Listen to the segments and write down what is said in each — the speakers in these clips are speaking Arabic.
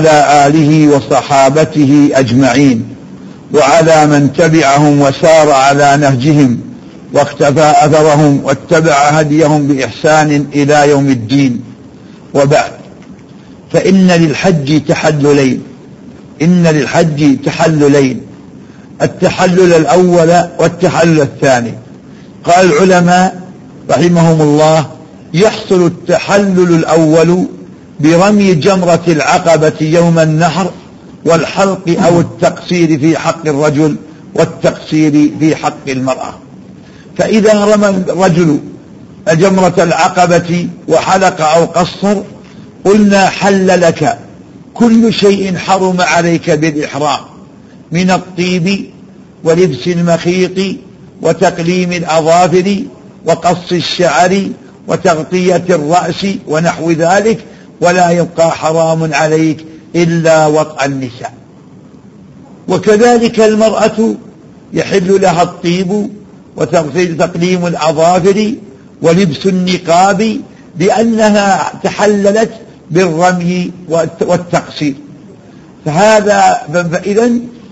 على آله وصحابته أجمعين وعلى من تبعهم وسار على نهجهم واختفى أثرهم واتبع هديهم بإحسان إلى يوم الدين. وبعد فإن للحج تحللين. إن للحج تحللين. التحلل الأول والتحلل الثاني. قال العلماء رحمهم الله يحصل التحلل الأول برمي جمرة العقبة يوم النحر والحلق أو التقصير في حق الرجل والتقصير في حق المرأة. فإذا رمى الرجل جمرة العقبة وحلق أو قصر قلنا حل لك. كل شيء حرم عليك بالإحرام من الطيب ولبس المخيط وتقليم الأظافر وقص الشعر وتغطية الرأس ونحو ذلك. ولا يبقى حرام عليك إلا وطأ النساء. وكذلك المرأة يحل لها الطيب وتقليم الأظافر ولبس النقاب لأنها تحللت بالرمي والتقصير. فهذا فإذا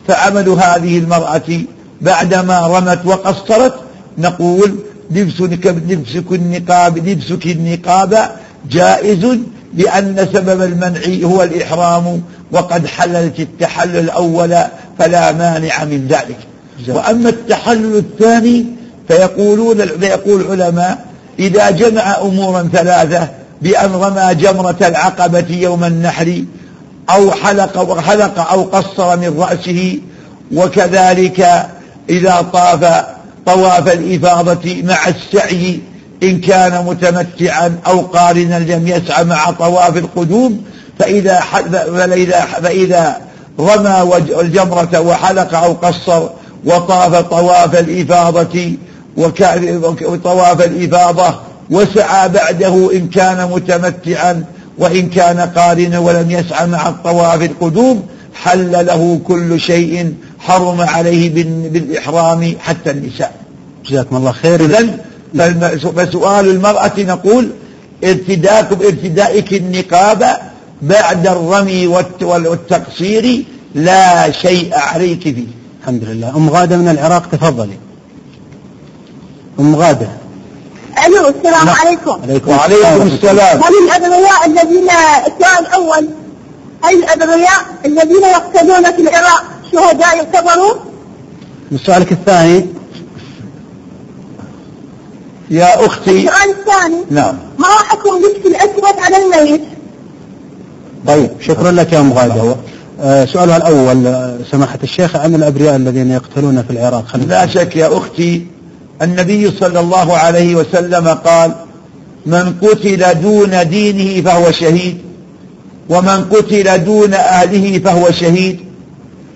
فعمل هذه المرأة بعدما رمت وقصرت نقول لبسك لبسك النقاب لبسك النقاب جائز لأن سبب المنع هو الإحرام وقد حللت التحلل الأول فلا مانع من ذلك. وأما التحلل الثاني فيقولون فيقول العلماء إذا جمع أمورا ثلاثة بأن رمى جمرة العقبة يوم النحر أو حلق وحلق أو قصر من رأسه وكذلك إذا طاف طواف الإفاضة مع السعي إن كان متمتعا أو قارنا لم يسعى مع طواف القدوم فإذا, فإذا, فإذا رمى الجمرة وحلق أو قصر وطاف طواف الإفاضة وطواف الإفاضة وسعى بعده إن كان متمتعا وإن كان قارنا ولم يسعى مع الطواف القدوم حل له كل شيء حرم عليه بالإحرام حتى النساء. جزاكم الله خير. إذن فسؤال المرأة نقول ارتداك ارتدائك النقاب بعد الرمي والتقصير لا شيء عليك فيه. الحمد لله. أم غادة من العراق تفضلي. أم غادة. ألو السلام. عليكم. عليكم وعليكم السلام. هل الأبرياء الذين السؤال الأول. هل الأبرياء الذين يقتلون في العراق شهداء يعتبرون؟ سؤالك الثاني. يا أختي. السؤال الثاني. نعم. ما حكم لبس الأسود على الميت؟ طيب شكرا لك يا أم غادة آه سؤالها الأول آه، سماحة الشيخ عن الأبرياء الذين يقتلون في العراق. لا شك يا أختي النبي صلى الله عليه وسلم قال من قتل دون دينه فهو شهيد ومن قتل دون أهله فهو شهيد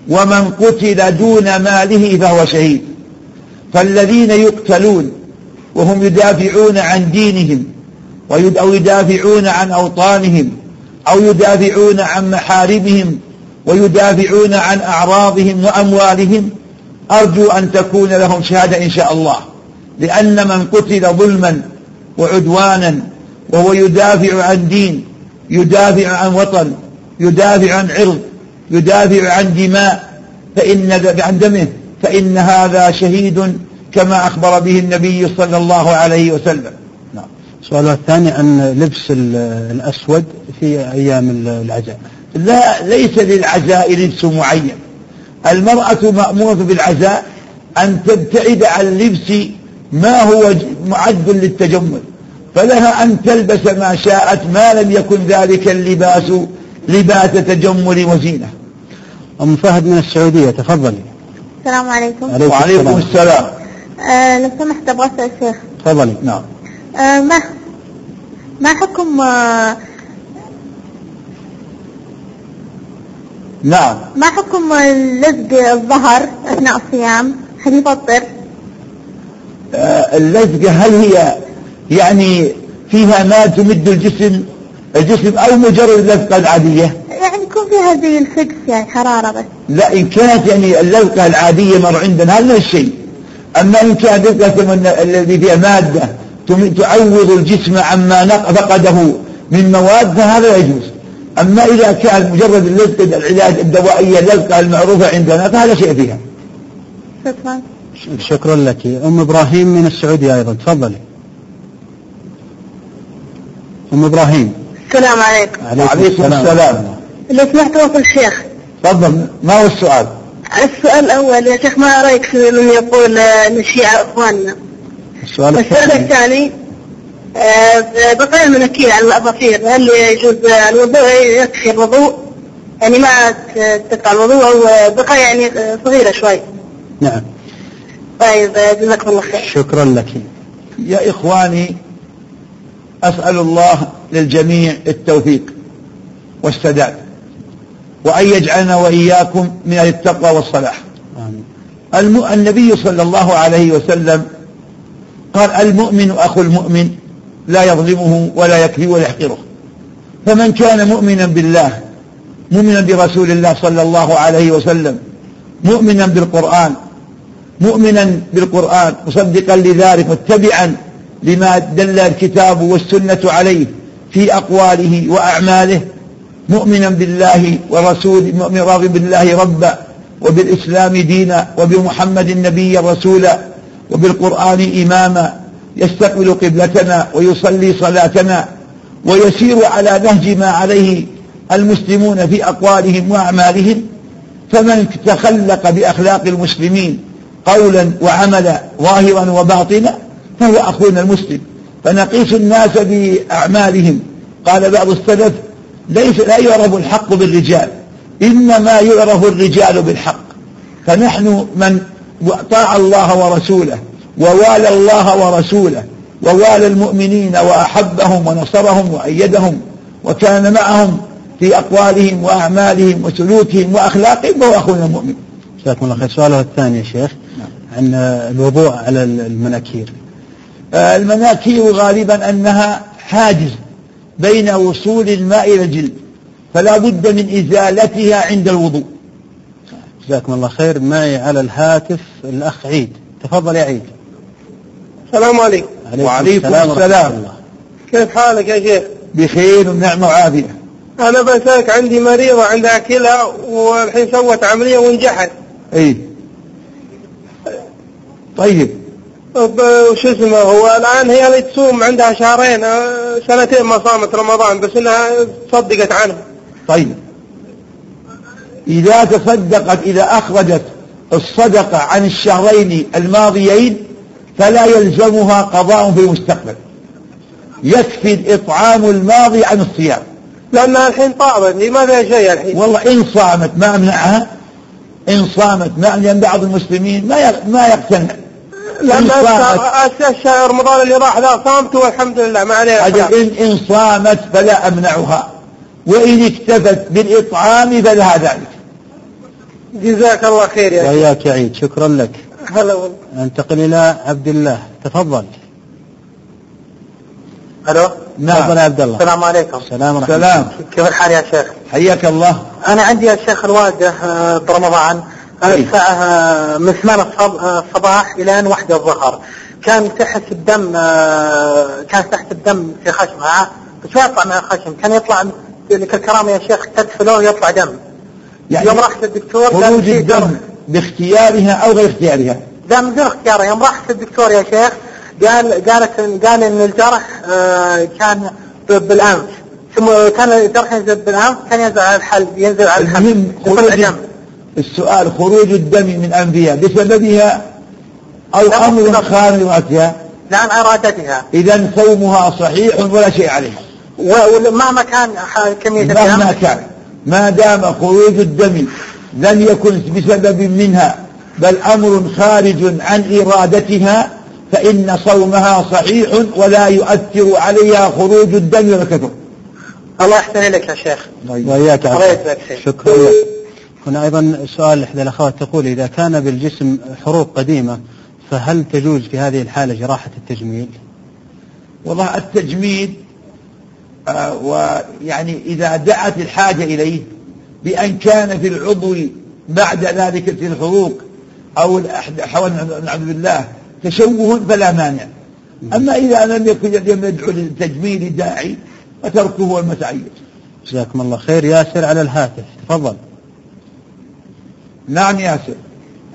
ومن قتل دون ماله فهو شهيد. فالذين يقتلون وهم يدافعون عن دينهم أو يدافعون عن أوطانهم أو يدافعون عن محارمهم ويدافعون عن أعراضهم وأموالهم أرجو أن تكون لهم شهادة إن شاء الله. لأن من قتل ظلما وعدوانا وهو يدافع عن دين يدافع عن وطن يدافع عن عرض يدافع عن دماء فإن عن دمه فإن هذا شهيد كما أخبر به النبي صلى الله عليه وسلم. نعم. السؤال الثاني عن لبس الأسود في أيام العزاء. لا ليس للعزاء لبس معين. المرأة مأمورة بالعزاء أن تبتعد عن اللبس ما هو معد للتجمل فلها أن تلبس ما شاءت ما لم يكن ذلك اللباس لباس تجمل وزينة. أم فهد من السعودية تفضلي. السلام عليكم. وعليكم السلام. آه لو سمحت أبغى أسأل الشيخ تفضلي نعم. آه ما ما حكم آه نعم. ما حكم لزق الظهر أثناء الصيام؟ هل يفطر؟ آه اللزقه هل هي يعني فيها ما تمد الجسم؟ الجسم أو مجرد اللزقه العادية؟ يعني يكون فيها زي الفكس يعني حرارة بس. لا إن كانت يعني اللزقه العادية مر عندنا هذا الشيء. أما إن كان القسم الذي فيها مادة تعوض الجسم عما فقده من مواد فهذا يجوز. أما إذا كان مجرد اللزق العلاج الدوائية اللزقة المعروفة عندنا فهذا شيء فيها. شكرا. شكرا لك. أم إبراهيم من السعودية أيضا تفضلي. أم إبراهيم. السلام عليكم. وعليكم السلام. لو سمحت وصل الشيخ تفضل ما هو السؤال؟ السؤال الأول يا شيخ ما رأيك في من يقول آه، أن الشيعة إخواننا؟ السؤال الثاني. آه، بقايا المناكير على الأظافير هل يجوز الوضوء؟ يكفي الوضوء؟ يعني ما تقطع الوضوء أو بقايا يعني صغيرة شوي. نعم. طيب آه، جزاكم الله خير. شكرا لك. يا إخواني أسأل الله للجميع التوفيق والسداد. وأن يجعلنا وإياكم من التقوى والصلاح. الم... النبي صلى الله عليه وسلم قال المؤمن أخو المؤمن لا يظلمه ولا يكفي ولا يحقره. فمن كان مؤمنا بالله مؤمنا برسول الله صلى الله عليه وسلم مؤمنا بالقرآن مؤمنا بالقرآن مصدقا لذلك متبعا لما دل الكتاب والسنة عليه في أقواله وأعماله مؤمنا بالله ورسول مؤمن بالله ربا وبالإسلام دينا وبمحمد نبيا رسولا وبالقرآن إماما يستقبل قبلتنا ويصلي صلاتنا ويسير على نهج ما عليه المسلمون في أقوالهم وأعمالهم فمن تخلق بأخلاق المسلمين قولا وعملا ظاهرا وباطنا فهو أخونا المسلم فنقيس الناس بأعمالهم. قال بعض السلف ليس لا يعرف الحق بالرجال. إنما يعرف الرجال بالحق. فنحن من طاع الله ورسوله ووالى الله ورسوله ووالى المؤمنين وأحبهم ونصرهم وأيدهم وكان معهم في أقوالهم وأعمالهم وسلوكهم وأخلاقهم فهو أخونا المؤمن. جزاكم الله خير. سؤاله الثاني يا شيخ عن الوضوء على المناكير. آه، المناكير غالبا أنها حاجز. بين وصول الماء إلى الجلد فلا بد من إزالتها عند الوضوء. جزاكم الله خير. معي على الهاتف الأخ عيد. تفضل يا عيد. السلام عليكم. وعليكم السلام. الله. كيف حالك يا شيخ؟ بخير ونعمة وعافية. أنا بسألك عندي مريضة عندها كلى والحين سوت عملية وانجحت أي طيب. وش اسمه هو الآن هي اللي تصوم عندها شهرين آه، سنتين ما صامت رمضان بس إنها صدقت عنه. طيب. إذا تصدقت إذا أخرجت الصدقة عن الشهرين الماضيين فلا يلزمها قضاء في المستقبل. يكفي الإطعام الماضي عن الصيام. لأنها الحين طابت ما فيها شيء الحين. والله إن صامت ما أمنعها إن صامت ما لأن بعض المسلمين ما ما يقتنع. الش- الشهر رمضان اللي راح ذا صامت والحمد لله ما عليه أجل. إن, إن صامت فلا أمنعها. وإن اكتفت بالإطعام فلها ذلك. جزاك الله خير يا شيخ وإياك يا عيد شكرا لك. هلا والله. ننتقل إلى عبد الله. تفضل. ألو؟ نعم. تفضل يا عبد الله. السلام عليكم. السلام ورحمة سلام. كيف الحال يا شيخ؟ حياك الله. أنا عندي يا شيخ الوالدة آه، برمضان. آه، من 8 الصب- آه، الصباح أن واحدة الظهر. كان تحت الدم آه، كان تحت الدم في خشمها. بس ما يطلع من الخشم. كان يطلع لك الكرامة يا شيخ تدفله ويطلع دم. يعني يوم رحت للدكتور خروج الدم. باختيارها أو غير اختيارها؟ لا من دون اختياره يوم رحت للدكتور يا شيخ قال قالت قال إن الجرح آه، كان بالانف ثم كان الجرح ينزل بالأنف كان ينزل على الحلب ينزل على الحلب. المهم يطلع خروج دم السؤال خروج الدم من أنفها بسببها أو أمر. خارج رأسها لا عن إرادتها. إذا صومها صحيح ولا شيء عليه. و- ومهما كان كمية مهما الدم كان ما دام خروج الدم لم يكن بسبب منها بل أمر خارج عن إرادتها فإن صومها صحيح ولا يؤثر عليها خروج الدم ولا كثر الله يحسن إليك يا شيخ. وإياك يا الله. يجزاك شكرا. هنا أيضا سؤال إحدى الأخوات تقول إذا كان بالجسم حروق قديمة فهل تجوز في هذه الحالة جراحة التجميل؟ والله التجميل آه، ويعني إذا دعت الحاجة إليه بأن كان في العضو بعد ذلك في الحروق أو حول نعوذ بالله تشوه فلا مانع. أما إذا لم يكن يدعو للتجميل داعي فتركه المتعين جزاكم الله خير. ياسر على الهاتف تفضل. نعم ياسر.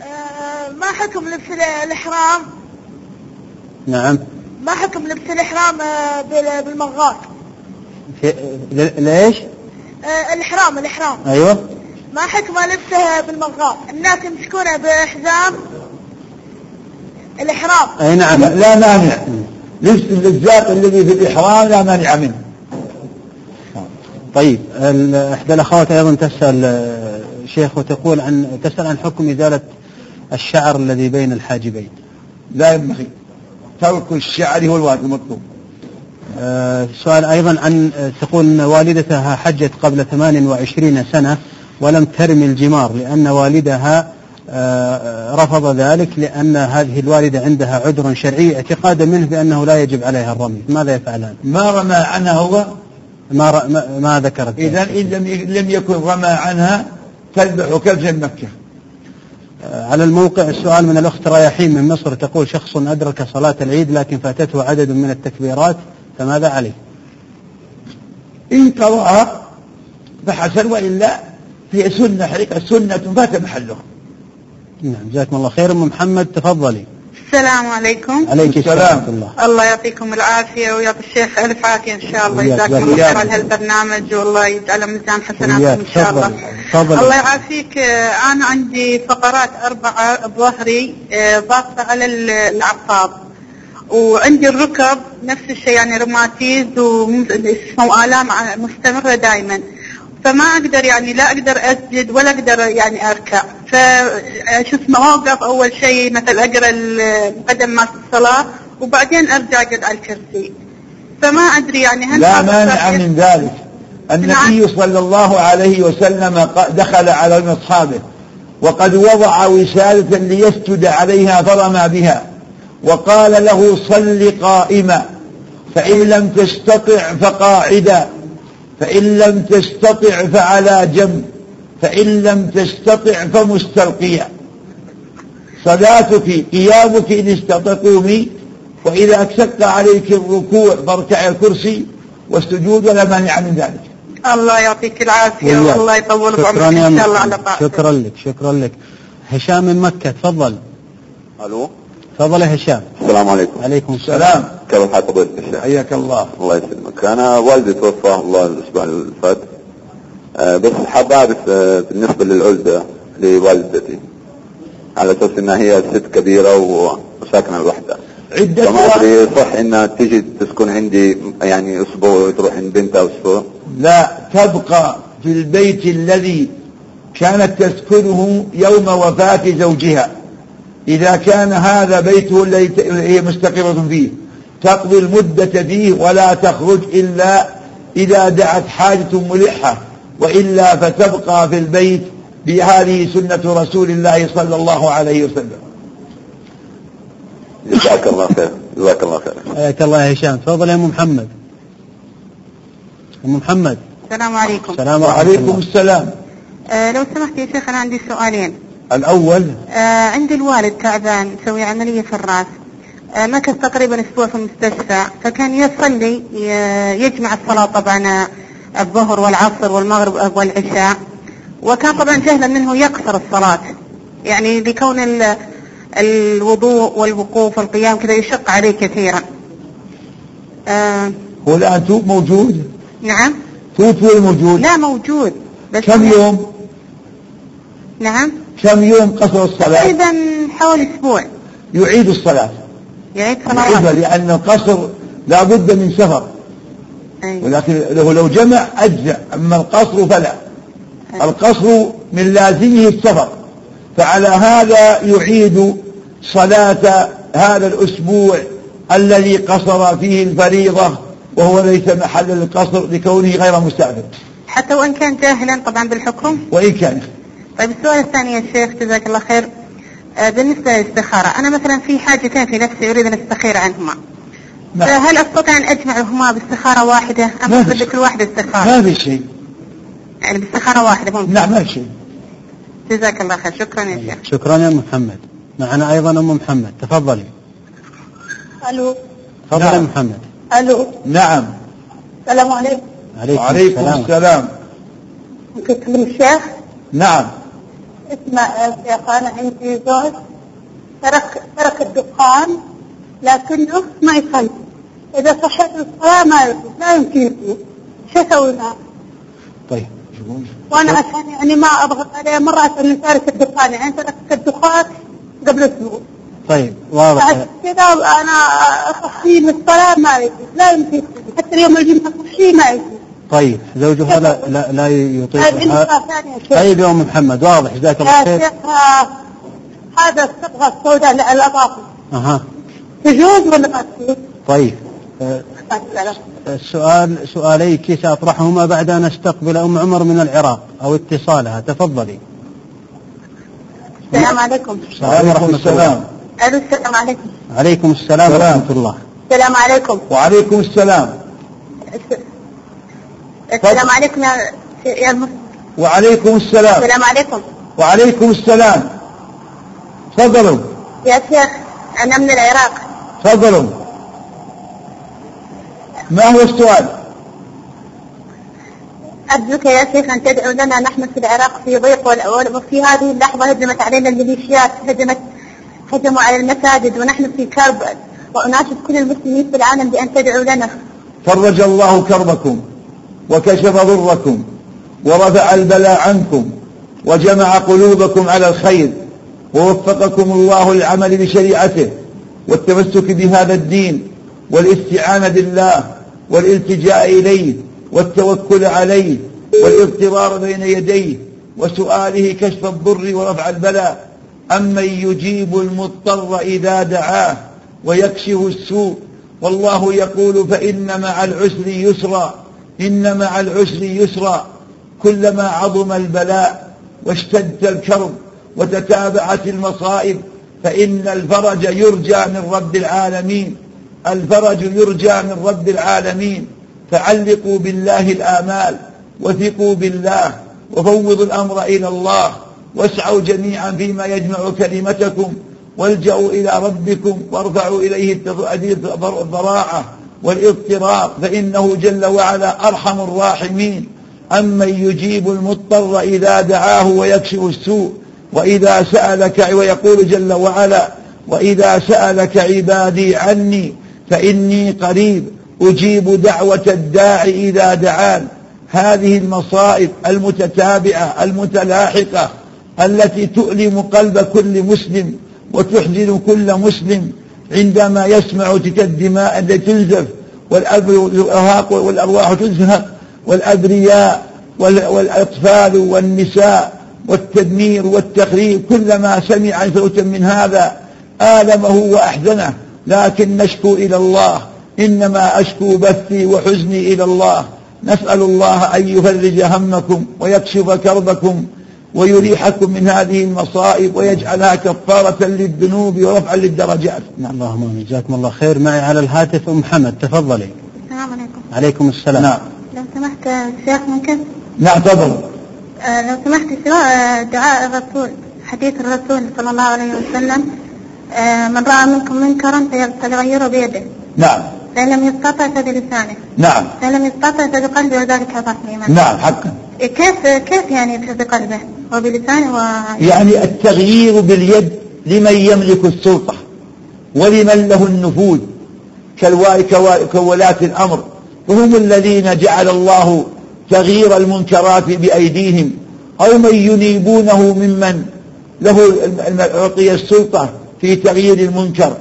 آه، ما حكم لبس ال- الإحرام؟ نعم. ما حكم لبس الإحرام آه، بال- بالمغاط في ل- ليش آه، الإحرام الإحرام. أيوه. ما حكم لبسه بالمغاط الناس يمسكونه بحزام الإحرام. أي نعم. لا, مانع لبس اللزاق الذي في الإحرام لا مانع منه. طيب ال- إحدى الأخوات أيضا تسأل آه، شيخ وتقول عن تسأل عن حكم إزالة الشعر الذي بين الحاجبين. لا ينبغي ترك الشعر هو الواجب المطلوب آه، سؤال أيضا عن آه، تقول أن والدتها حجت قبل 28 سنة ولم ترمي الجمار لأن والدها آه، رفض ذلك لأن هذه الوالدة عندها عذر شرعي اعتقادا منه بأنه لا يجب عليها الرمي. ماذا يفعلان؟ ما رمى عنها هو؟ ما, ما, ما ذكرت إذا إن لم لم يكن رمى عنها تذبح كبشا مكة. آه، على الموقع السؤال من الأخت رياحين من مصر تقول شخص أدرك صلاة العيد لكن فاتته عدد من التكبيرات فماذا عليه؟ إن قضاها فحسن وإلا هي سنة حقيقة سنة فات محلها نعم جزاكم الله خير. أم محمد تفضلي. السلام عليكم عليك السلام. الله الله يعطيكم العافية ويعطي الشيخ ألف عافية إن شاء الله وياك، جزاكم وياك. الله خير على هالبرنامج والله يجعله ميزان حسناتكم. إن شاء الله تفضل. الله يعافيك آه، أنا عندي فقرات أربعة بظهري آه، ضاغطة على ال- الأعصاب وعندي الركب نفس الشيء يعني روماتيز وآلام مستمرة دائما فما أقدر يعني لا أقدر أسجد ولا أقدر يعني أركع. فشو اسمه أوقف أول شيء مثلا أقرأ المقدم مال الصلاة وبعدين أرجع أقعد على الكرسي. فما أدري يعني هل لا مانع؟ من ذلك. النبي صلى الله عليه وسلم دخل على من أصحابه وقد وضع وسادة ليسجد عليها فرمى بها وقال له صل قائما فإن لم تستطع فقاعدا. فإن لم تستطع فعلى جنب فإن لم تستطع فمستلقيا. صلاتك قيامك إن استطعت قومي وإذا أكسبت عليك الركوع فاركع الكرسي والسجود ولا مانع من ذلك. الله يعطيك العافية. والله. يطول شكرا بعمرك إن شاء الله. على طاعتك. شكرا لك شكرا لك. هشام من مكة تفضل. ألو؟ تفضل يا هشام. السلام عليكم. عليكم السلام. سلام. كيف حال فضيلة الشيخ؟ حياك الله. الله يسلمك. أنا والدي توفى الله الأسبوع اللي فات آه، بس حاب أعرف آه، بالنسبة للعزلة لوالدتي على أساس إنها هي ست كبيرة و- وساكنة لوحدها. عدة فما أدري صح إنها تيجي تسكن عندي يعني أسبوع وتروح عند بنتها أسبوع؟ لا تبقى في البيت الذي كانت تسكنه يوم وفاة زوجها. إذا كان هذا بيته الذي هي مستقرة فيه. تقضي المدة فيه ولا تخرج إلا إذا دعت حاجة ملحة وإلا فتبقى في البيت بهذه سنة رسول الله صلى الله عليه وسلم. جزاك الله خير. جزاك الله خير. حياك الله يا هشام. تفضل يا أم محمد. أم محمد. السلام عليكم. السلام الله. السلام. آه لو سمحت يا شيخ أنا عندي سؤالين. الأول؟ آه عندي الوالد تعبان مسوي عملية في الرأس. آه مكث تقريبا أسبوع في المستشفى فكان يصلي يجمع الصلاة طبعا آه، الظهر والعصر والمغرب والعشاء. وكان طبعا جهلا منه يقصر الصلاة. يعني لكون ال- الوضوء والوقوف والقيام كذا يشق عليه كثيرا. آه هو الآن توب موجود؟ نعم. توب هو موجود؟ لا موجود بس كم يوم؟ نعم. كم يوم قصر الصلاة؟ تقريبا حوالي أسبوع. يعيد الصلاة. يعيد يعيدها صلوات لأن القصر لا بد من سفر. أي. ولكن له لو جمع أجزأ أما القصر فلا. أي. القصر من لازمه السفر. فعلى هذا يعيد صلاة هذا الأسبوع الذي قصر فيه الفريضة وهو ليس محل للقصر لكونه غير مسافر حتى وإن كان جاهلا طبعا بالحكم. وإن كان. طيب السؤال الثاني يا شيخ جزاك الله خير. آه، بالنسبة للاستخارة أنا مثلا في حاجتين في نفسي أريد أن أستخير عنهما. ما, فهل أستطيع أن أجمعهما باستخارة واحدة أم في لكل واحدة استخارة؟ ما في شيء. يعني باستخارة واحدة ممكن. نعم ما في شيء. جزاك الله خير. شكرا يا شيخ. شكرا يا محمد. معنا أيضا أم محمد. تفضلي. ألو. تفضل يا نعم. محمد. ألو. نعم. السلام عليكم. عليكم, وعليكم السلام. السلام. ممكن تكلم الشيخ؟ نعم. اسمع يا شيخ أنا عندي زوج ترك ترك الدخان لكنه ما يصلي إذا صحت الصلاة ما لا يمكن يصلي شو أسوي معه؟ طيب وأنا عشان يعني ما أضغط عليه مرة عشان تارك الدخان يعني تركت الدخان قبل أسبوع طيب واضح. بعد كذا أنا اصحي من الصلاة ما يجوز لا يمكن. حتى يوم الجمعة اصحي ما يجوز. طيب زوجها لا لا, لا يطيق. طيب يا أم محمد واضح جزاك الله يا خير شيخ هذا الصبغه السوداء الاضافه أها. تجوز ولا ما تجوز؟ طيب تسأله. السؤال سؤاليك سأطرحهما بعد أن أستقبل أم عمر من العراق؟ أو اتصالها تفضلي. السلام عليكم. السلام وعليكم السلام. ألو السلام عليكم. عليكم السلام سلام. ورحمة الله. السلام عليكم. وعليكم السلام. الس- السلام عليكم يا المس... وعليكم السلام. السلام عليكم. وعليكم السلام. تفضلوا. يا شيخ أنا من العراق. تفضلوا. ما هو السؤال؟ أرجوك يا شيخ أن تدعو لنا نحن في العراق في ضيق وفي هذه اللحظة هجمت علينا الميليشيات هجمت هجموا على المساجد ونحن في كرب. وأناشد كل المسلمين في العالم بأن تدعوا لنا. فرج الله كربكم. وكشف ضركم ورفع البلاء عنكم وجمع قلوبكم على الخير ووفقكم الله للعمل بشريعته والتمسك بهذا الدين والاستعانة بالله والالتجاء إليه والتوكل عليه والاضطرار بين يديه وسؤاله كشف الضر ورفع البلاء أمن يجيب المضطر إذا دعاه ويكشف السوء والله يقول فإن مع العسر يسرا إن مع العسر يسرا كلما عظم البلاء واشتد الكرب وتتابعت المصائب فإن الفرج يرجى من رب العالمين الفرج يرجى من رب العالمين. فعلقوا بالله الآمال وثقوا بالله وفوضوا الأمر إلى الله واسعوا جميعا فيما يجمع كلمتكم والجأوا إلى ربكم وارفعوا إليه الضراعة. والاضطراب فإنه جل وعلا أرحم الراحمين. أمن يجيب المضطر إذا دعاه ويكشف السوء وإذا سألك ويقول جل وعلا وإذا سألك عبادي عني فإني قريب أجيب دعوة الداعي إذا دعان. هذه المصائب المتتابعة المتلاحقة التي تؤلم قلب كل مسلم وتحزن كل مسلم عندما يسمع تلك الدماء التي تنزف والأرواح والأرواح تزهق والأبرياء وال- والأطفال والنساء والتدمير والتخريب كلما سمع صوتا من هذا آلمه وأحزنه. لكن نشكو إلى الله إنما أشكو بثي وحزني إلى الله. نسأل الله أن يفرج همكم ويكشف كربكم ويريحكم من هذه المصائب ويجعلها كفارة للذنوب ورفعا للدرجات. نعم. اللهم آمين. جزاكم الله خير. معي على الهاتف أم حمد. تفضلي. السلام عليكم. عليكم السلام. نعم. لو سمحت شيخ ممكن نعم تفضل. آه، لو سمحت سواء دعاء الرسول حديث الرسول صلى الله عليه وسلم. آه، من رأى منكم منكرا فليغيره بيده. نعم. فإن لم يستطع فبلسانه. نعم. فإن لم يستطع فبقلبه وذلك أضعف نعم حقا. كيف كيف يعني بقلبه وبلسانه و يعني التغيير باليد لمن يملك السلطة ولمن له النفوذ كولاة الأمر. وهم الذين جعل الله تغيير المنكرات بأيديهم أو من ينيبونه ممن له أعطي السلطة في تغيير المنكر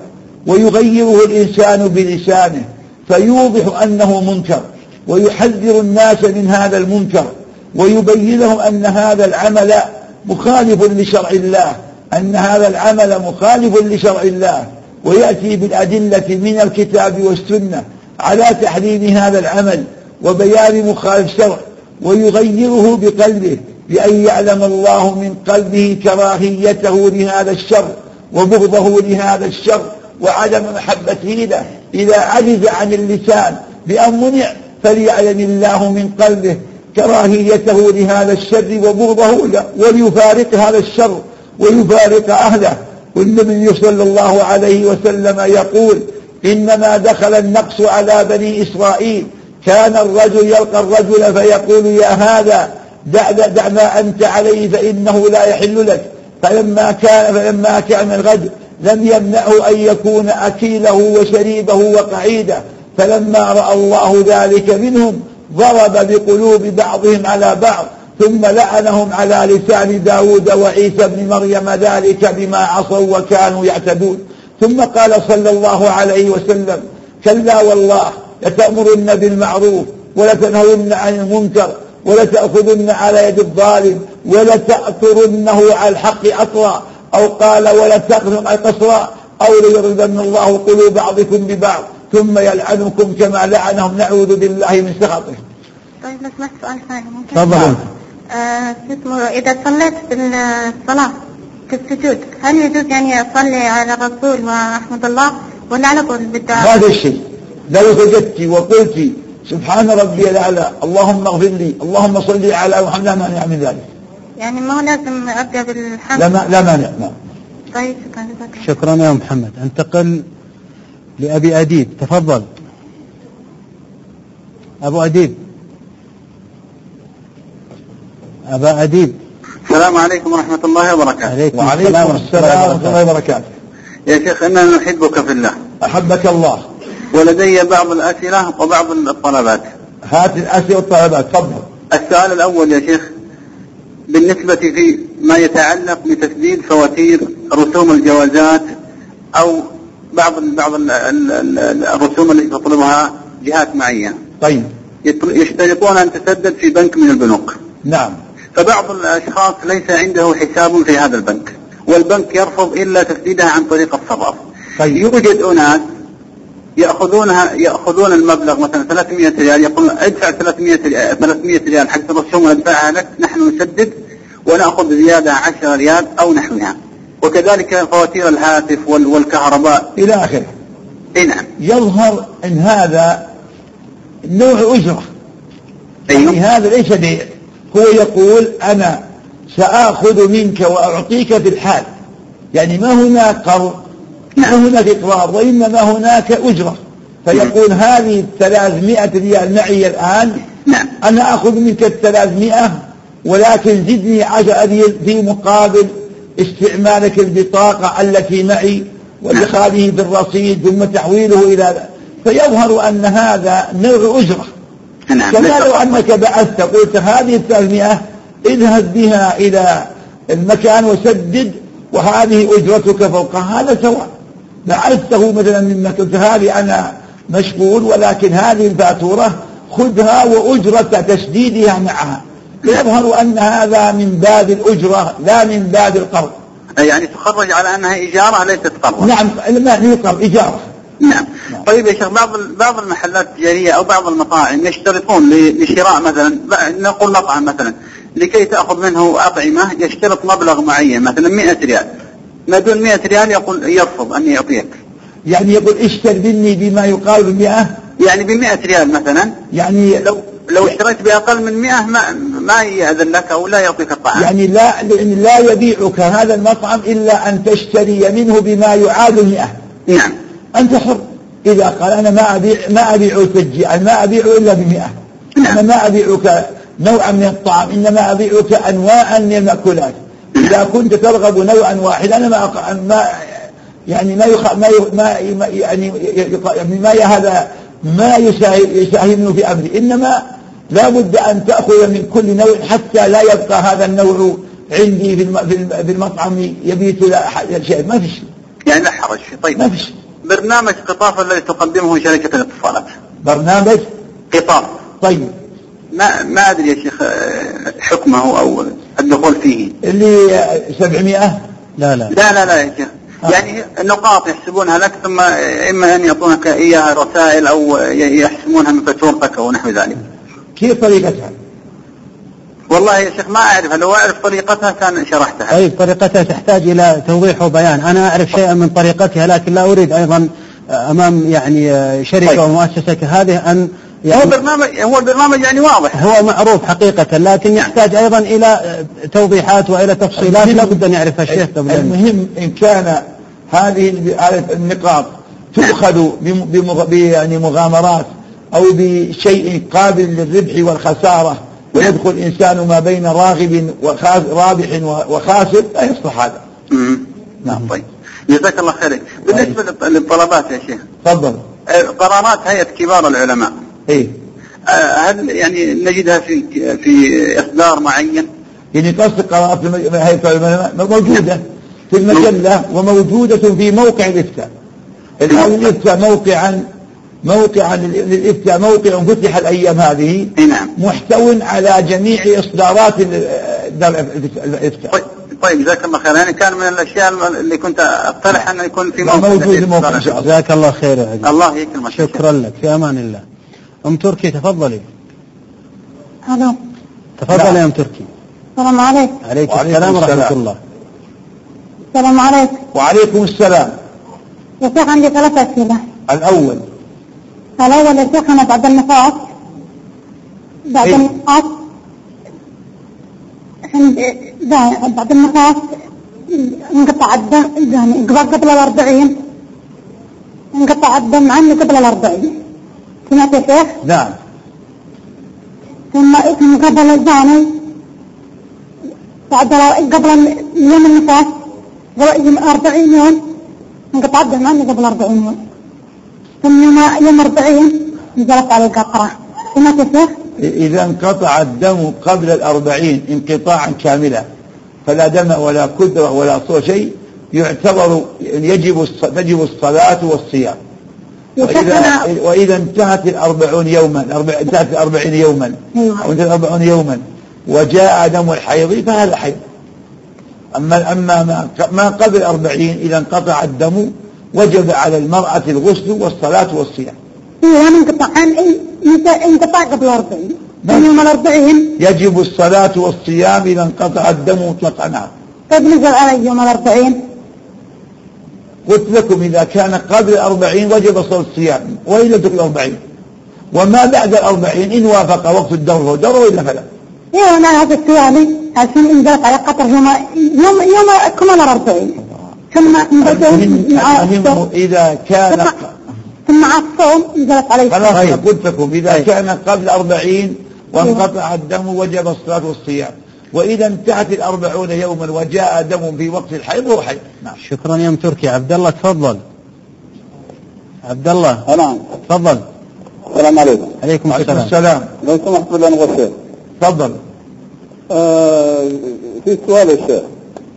ويغيره الإنسان بلسانه فيوضح أنه منكر ويحذر الناس من هذا المنكر. ويبين لهم أن هذا العمل مخالف لشرع الله أن هذا العمل مخالف لشرع الله. ويأتي بالأدلة من الكتاب والسنة على تحريم هذا العمل وبيان مخالف شرع ويغيره بقلبه بأن يعلم الله من قلبه كراهيته لهذا الشر وبغضه لهذا الشر وعدم محبته له. إذا عجز عن اللسان بأن منع فليعلم الله من قلبه كراهيته لهذا الشر وبغضه وليفارق هذا الشر ويفارق أهله. والنبي صلى الله عليه وسلم يقول إنما دخل النقص على بني إسرائيل. كان الرجل يلقى الرجل فيقول يا هذا دع, دع ما أنت عليه فإنه لا يحل لك. فلما كان فلما كان الغد لم يمنعه أن يكون أكيله وشريبه وقعيده. فلما رأى الله ذلك منهم ضرب بقلوب بعضهم على بعض ثم لعنهم على لسان داود وعيسى بن مريم ذلك بما عصوا وكانوا يعتدون. ثم قال صلى الله عليه وسلم كلا والله لتأمرن بالمعروف ولتنهون عن المنكر ولتأخذن على يد الظالم ولتأثرنه على الحق أطرا أو قال ولتأخذن قصرا أو ليضربن الله قلوب بعضكم ببعض. ثم يلعنكم كما لعنهم نعوذ بالله من سخطه طيب لو سمحت سؤال ثاني ممكن؟ تفضل. آه، شو اسمه إذا صليت في الصلاة في السجود هل يجوز يعني أصلي على الرسول وأحمد الله؟ ولا على طول بالدعاء؟ هذا الشيء لو سجدت وقلت سبحان ربي الأعلى اللهم اغفر لي اللهم صل على محمد لا مانع من ذلك. يعني ما هو لازم أبدأ بالحمد؟ لا, ما لا مانع نعم. طيب شكرا. شكرا يا محمد. أنتقل لأبي أديب. تفضل. أبو أديب. أبا أديب. السلام عليكم ورحمة الله وبركاته. عليكم وعليكم السلام ورحمة الله وبركاته. يا شيخ إننا نحبك في الله. أحبك الله. ولدي بعض الأسئلة وبعض الطلبات. هات الأسئلة والطلبات تفضل. السؤال الأول يا شيخ بالنسبة في ما يتعلق بتسديد فواتير رسوم الجوازات أو بعض بعض ال ال ال الرسوم التي تطلبها جهات معينة. طيب. يشترطون أن تسدد في بنك من البنوك. نعم. فبعض الأشخاص ليس عنده حساب في هذا البنك والبنك يرفض إلا تسديدها عن طريق الصرف. طيب. يوجد أناس يأخذونها يأخذون المبلغ مثلا 300 ريال يقولون ادفع 300 ريال 300 ريال حق الرسوم وندفعها لك نحن نسدد ونأخذ زيادة 10 ريال أو نحوها. وكذلك فواتير الهاتف وال- والكهرباء. إلى آخره. إي نعم. يظهر أن هذا نوع أجرة. يعني أيوه هذا ليس بيع هو يقول أنا سآخذ منك وأعطيك في الحال يعني ما هناك قرض ما هناك إقرار وإنما هناك أجرة. فيقول هذه الثلاثمائة ريال معي الآن. نعم. أنا أخذ منك الثلاثمائة ولكن زدني عشر ريال في مقابل استعمالك البطاقة التي معي وإدخاله في الرصيد ثم تحويله إلى فيظهر أن هذا نوع أجرة. نعم كما ليس لو. أنك بعثت قلت هذه الثلاثمائة اذهب بها إلى المكان وسدد وهذه أجرتك فوق هذا سواء. بعثته مثلا مما قلت هذه أنا مشغول ولكن هذه الفاتورة خذها وأجرة تسديدها معها. يظهر أن هذا من باب الأجرة لا من باب القرض يعني تخرج على أنها إجارة ليست قرض نعم ما هي قرض إجارة نعم. طيب يا شيخ بعض بعض المحلات التجارية أو بعض المطاعم يشترطون لشراء مثلا نقول مطعم مثلا لكي تأخذ منه أطعمة يشترط مبلغ معين مثلا 100 ريال. ما دون 100 ريال يقول يرفض أن يعطيك. يعني يقول اشتر مني بما يقال بمئة؟ يعني ب 100 ريال مثلا. يعني لو لو اشتريت بأقل من 100 ما ما ياذن لك أو لا يعطيك الطعام. يعني لا لأن لا يبيعك هذا المطعم إلا أن تشتري منه بما يعادل المئة نعم. أنت حر. إذا قال أنا ما أبيع ما أبيع سجي أنا ما أبيع إلا بمئة. أنا ما أبيعك نوعا من الطعام إنما أبيعك أنواعا من المأكولات. إذا كنت ترغب نوعا واحدا أنا ما أق- ما يعني ما يخ ما ي- ما ي- يعني يعني ما هذا ما يساهم يساهمني في أمري. إنما لا بد أن تأخذ من كل نوع حتى لا يبقى هذا النوع عندي في الم- في الم- في المطعم يبيت لا أحد شيء. ما في شيء. يعني لا حرج طيب. ما في شيء. برنامج قطاف الذي تقدمه شركة الاتصالات. برنامج؟ قطاف طيب. ما ما أدري يا شيخ آه، حكمه أو الدخول فيه. اللي 700 لا لا. لا لا لا يا شيخ. آه. يعني النقاط يحسبونها لك ثم إما أن يعطونك إياها رسائل أو ي- يحسبونها من فاتورتك أو نحو ذلك. كيف طريقتها؟ والله يا شيخ ما اعرفها لو أعرف طريقتها كان شرحتها. طيب طريقتها تحتاج إلى توضيح وبيان. أنا أعرف شيئا من طريقتها لكن لا أريد أيضا أمام يعني شركة طيب. ومؤسسة كهذه أن هو يعني برنامج هو البرنامج يعني واضح. هو معروف حقيقة لكن يحتاج أيضا إلى توضيحات وإلى تفصيلات. المهم- لا بد أن يعرفها الشيخ المهم إن كان هذه النقاط تؤخذ يعني مغامرات أو بشيء قابل للربح والخسارة ويدخل الإنسان ما بين راغب ورابح وخاسر لا يصلح هذا. نعم. طيب. جزاك الله خير بالنسبة للط- للطلبات يا شيخ. تفضل. آه، قرارات هيئة كبار العلماء. إيه. آه، هل يعني نجدها في في إصدار معين؟ يعني قصد قراءات الم- هيئة العلماء موجودة في المجلة وموجودة في موقع الإفتاء. الآن الإفتاء موقعا موقعا لل- للإفتاء موقع فتح الأيام هذه. إي نعم. محتو على جميع إصدارات ال- دار الإفتاء طيب طيب جزاك الله خير يعني كان من الأشياء اللي كنت أقترح انه يكون في موقع موجود الله. جزاك الله خير يا عزيز. الله يكرمك. شكرا لك. في أمان الله. أم تركي تفضلي. ألو. تفضلي. يا أم تركي. السلام عليكم. عليك السلام ورحمة السلام. الله. السلام عليكم. وعليكم السلام. يا شيخ عندي ثلاث أسئلة. الأول. الأول يا شيخ أنا بعد النفاس بعد إيه. عند دا- بعد النفاس انقطع الدم يعني قبل قبل الأربعين انقطع الدم عني قبل الأربعين. سمعت يا شيخ؟ نعم. ثم ثم قبل الثاني بعد قبل يوم النفاس قبل 40 يوم انقطع الدم عني قبل 40 يوم. ثم يوم يوم 40 نزلت على القطرة يا شيخ؟ إذا انقطع الدم قبل الأربعين انقطاعا كاملا فلا دم ولا كدرة ولا صور شيء يعتبر يجب تجب الصلاة والصيام وإذا, وإذا انتهت الأربعون يوما انتهت الأربعين يوما أيوة. أو انتهت الأربعون يوما وجاء دم الحيض فهذا حيض أما أما ما, ما قبل الأربعين إذا انقطع الدم وجب على المرأة الغسل والصلاة والصيام. أيوه أنا انقطع عن إنت- انقطع قبل 40 نعم. ثم يوم 40 يجب الصلاة والصيام إذا انقطع الدم مطلقا نعم طيب نزل علي يوم 40 قلت لكم إذا كان قبل الأربعين وجب صلاة الصيام. وإلا تكون الأربعين. وما بعد الأربعين إن وافق وقت الدور هو دور وإلا فلا. أيوه أنا هذا سؤالي عشان نزلت على قطر يوم يوم يوم كمال 40 ثم مع الصوم. إذا كان ثم- ثم مع الصوم نزلت علي خلاص قلت لكم إذا طيب. كان قبل أربعين وانقطع الدم وجب الصلاة والصيام. وإذا انتهت الأربعون يوما وجاء دم في وقت الحيض هو حيض نعم. شكرا يا أم تركي. عبد الله تفضل. عبد الله. نعم تفضل. السلام عليكم. عليكم عليكم السلام. السلام. لو سمحت بالله نغفر تفضل. آه في سؤال يا شيخ.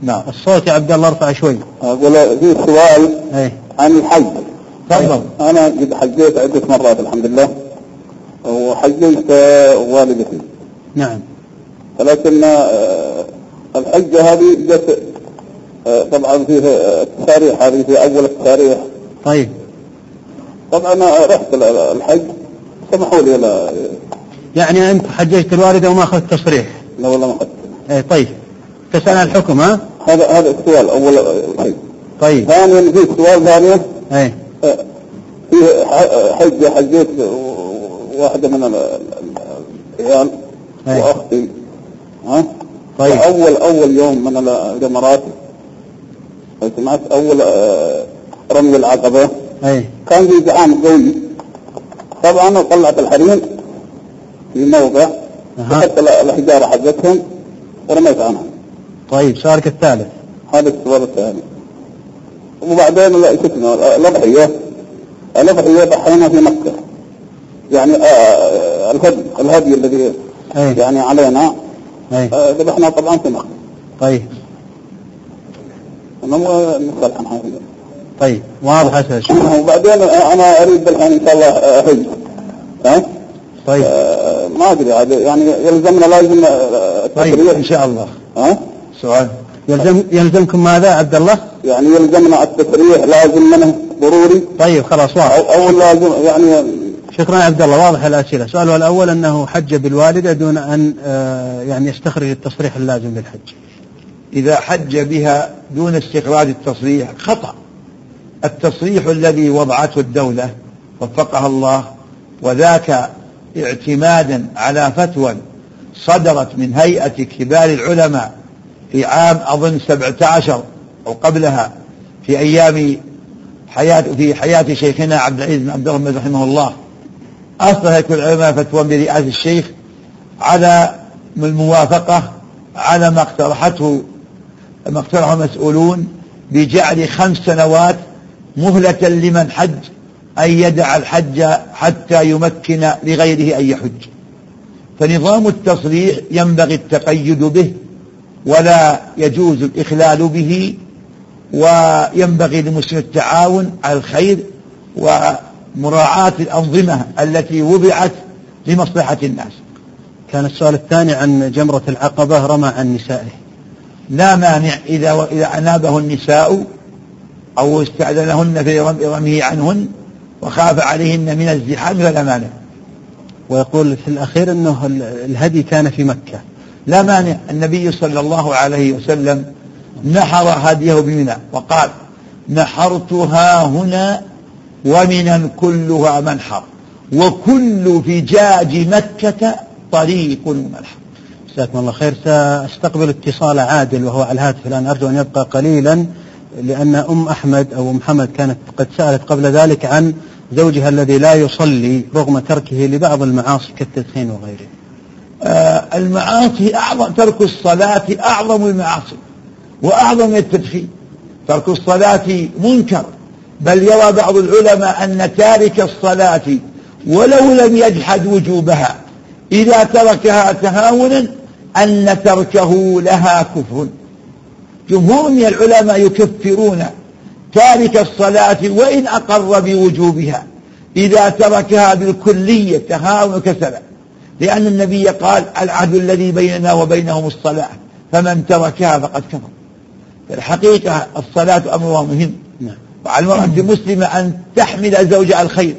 نعم. الصوت يا عبد الله ارفع شوي. أقول في سؤال إيه. عن الحج. تفضل. أنا قد حجيت عدة مرات الحمد لله وحجيت آه، والدتي. نعم. ولكن آه، الحجة هذه جت آه، طبعا فيه التساريح هذه في أول التساريح. طيب. طبعا أنا رحت ال- الحج. سمحوا لي لا. يعني أنت حججت الوالدة وما أخذت تصريح؟ لا والله ما أخذت. إيه طيب. تسأل عن الحكم ها؟ هذا هذا السؤال أول الحج طيب. ثانيا في سؤال ثاني. إيه آه، في حجة حجيت واحدة من ال- ال- العيال أي. وأختي ها؟ طيب. اول أول يوم من الجمرات سمعت أول آه، رمي العقبة. إيه كان في زحام قوي. طبعا طلعت الحريم في موقع. ال- الحجارة حقتهم ورميت عنها طيب سؤالك الثالث. هذا السؤال الثاني. وبعدين لا اسمه الأضحية الأضحية ضحينا في مكة. يعني آه، الهدي الهدي الذي يعني علينا آه، ذبحنا طبعا في مكة. طيب. أنا مو نسأل عن هذا. طيب واضح اسال وبعدين أنا أريد الحين إن شاء الله آه، حج ها؟ طيب. آه، ما أدري عاد يعني يلزمنا لازم آه، طيب إن شاء الله. ها؟ سؤال. يلزم يلزمكم ماذا عبد الله؟ يعني يلزمنا التسريح لازم منه ضروري. طيب خلاص واضح. أو لازم يعني شكرا يا عبد الله واضح الأسئلة. سؤاله الأول أنه حج بالوالدة دون أن آه، يعني يستخرج التصريح اللازم للحج. إذا حج بها دون استخراج التصريح خطأ. التصريح الذي وضعته الدولة وفقها الله وذاك اعتمادا على فتوى صدرت من هيئة كبار العلماء في عام أظن 17 أو قبلها في أيام حياة في حياة شيخنا عبد العزيز بن عبد الرحمن رحمه الله. أصلح كل العلماء فتوى برئاسة الشيخ على الموافقة على ما اقترحته ما اقترحه المسؤولون بجعل خمس سنوات مهلة لمن حج أن يدع الحج حتى يمكن لغيره أن يحج. فنظام التصريح ينبغي التقيد به ولا يجوز الإخلال به وينبغي للمسلم التعاون على الخير ومراعاة الأنظمة التي وضعت لمصلحة الناس. كان السؤال الثاني عن جمرة العقبة رمى عن نسائه. لا مانع إذا إذا أنابه النساء أو استأذنهن في رميه عنهن وخاف عليهن من الزحام فلا مانع. ويقول في الأخير أنه الهدي كان في مكة. لا مانع. النبي صلى الله عليه وسلم نحر هديه بمنى وقال نحرتها هنا ومنا كلها منحر وكل فجاج مكة طريق ومنحر جزاكم الله خير. سأستقبل اتصال عادل وهو على الهاتف الآن. أرجو أن يبقى قليلا لأن أم أحمد أو محمد كانت قد سألت قبل ذلك عن زوجها الذي لا يصلي رغم تركه لبعض المعاصي كالتدخين وغيره. المعاصي أعظم ترك الصلاة أعظم المعاصي وأعظم التدخين. ترك الصلاة منكر. بل يرى بعض العلماء أن تارك الصلاة ولو لم يجحد وجوبها إذا تركها تهاونا أن تركه لها كفر. جمهور من العلماء يكفرون تارك الصلاة وإن أقر بوجوبها. إذا تركها بالكلية تهاون كسلا. لأن النبي قال العهد الذي بيننا وبينهم الصلاة فمن تركها فقد كفر. الحقيقة الصلاة أمرها مهم. نعم. وعلى المرأة المسلمة أن تحمل زوجها الخير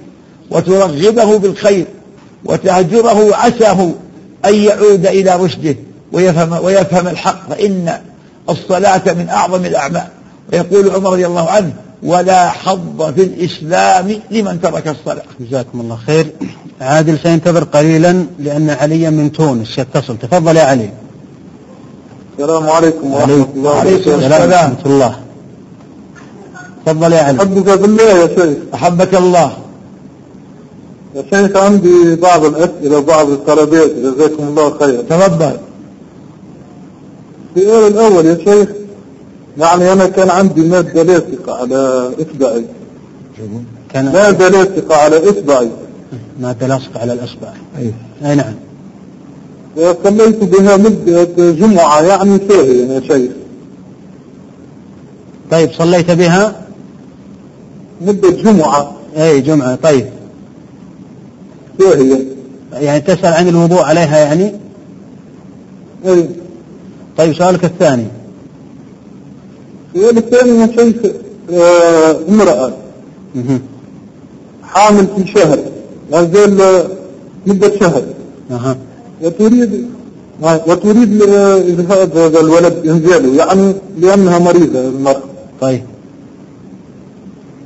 وترغبه بالخير وتهجره عساه أن يعود إلى رشده ويفهم, ويفهم الحق فإن الصلاة من أعظم الأعمال. ويقول عمر رضي الله عنه ولا حظ في الإسلام لمن ترك الصلاة. جزاكم الله خير. عادل سينتظر قليلا لأن عليا من تونس يتصل. تفضل يا علي. السلام عليكم ورحمة الله وعليكم السلام ورحمة الله. تفضل يا علي. أحبك بالله يا شيخ. أحبك الله. يا شيخ عندي بعض الأسئلة وبعض الطلبات جزاكم الله خير تفضل. السؤال الأول يا شيخ يعني أنا كان عندي مادة لاصقة على إصبعي. كان مادة لاصقة على إصبعي. مادة لاصقة على الإصبع. أي. أي نعم. وصليت بها مدة جمعة يعني ساهية يا شيخ. طيب صليت بها؟ مدة جمعة. أي جمعة. طيب. ساهية يعني تسأل عن الوضوء عليها يعني؟ أي. طيب سؤالك الثاني. السؤال الثاني يا شيخ آه، امرأة. حامل في شهر. ما زال مدة شهر. أها. وتريد وتريد إذهاب هذا الولد إنزاله يعني لأنها مريضة المرأة. طيب.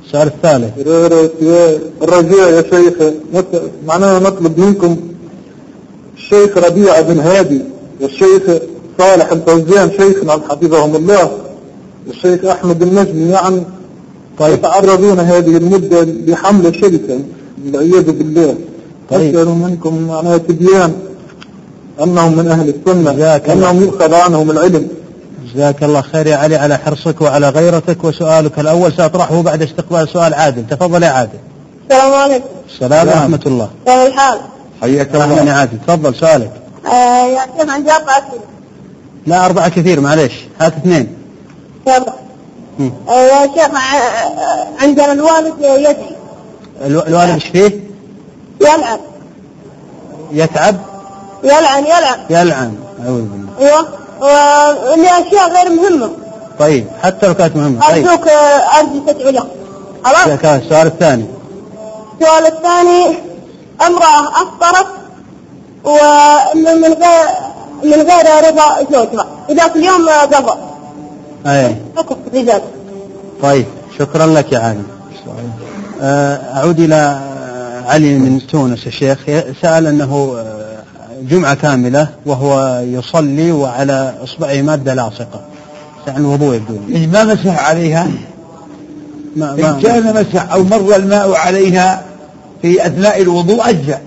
السؤال الثالث. الرجاء يا شيخ معناها نطلب منكم الشيخ ربيع بن هادي والشيخ صالح الفوزان شيخنا حفظهم الله. والشيخ أحمد النجمي يعني طيب يتعرضون هذه المدة لحملة شركة والعياذ بالله. طيب. أسأل منكم معناها تبيان أنهم من أهل السنة جزاك الله. أنهم يؤخذ عنهم العلم. جزاك الله خير يا علي على حرصك وعلى غيرتك. وسؤالك الأول سأطرحه بعد استقبال سؤال عادل. تفضل يا عادل. السلام عليكم. السلام السلام. ورحمة الله. كيف الحال؟ حياك أهلا يا الله عادل. تفضل سؤالك. آه يا شيخ عندي أربع أسئلة لا أربعة كثير معليش. هات اثنين. آه يا شيخ آه، عندنا الوالد يدعي الو- الوالد إيش فيه؟ يلعن. يتعب؟ يلعن يلعن. يلعن. أعوذ بالله. أيوه. ولأشياء غير مهمة طيب حتى لو كانت مهمة. طيب. أرجوك آه، أرجو تدعو له. خلاص. السؤال الثاني. السؤال الثاني امرأة أفطرت ومن من غير من غير رضا زوجها. وذاك اليوم آه، قضى. الرجال طيب شكرا لك يا علي. آه، أعود إلى آه، علي من تونس الشيخ سأل أنه آه، جمعة كاملة وهو يصلي وعلى إصبعه مادة لاصقة. عن الوضوء يبدو لي. يعني ما مسح عليها. ما إن ما كان مسح أو مر الماء عليها في أثناء الوضوء أجزأ.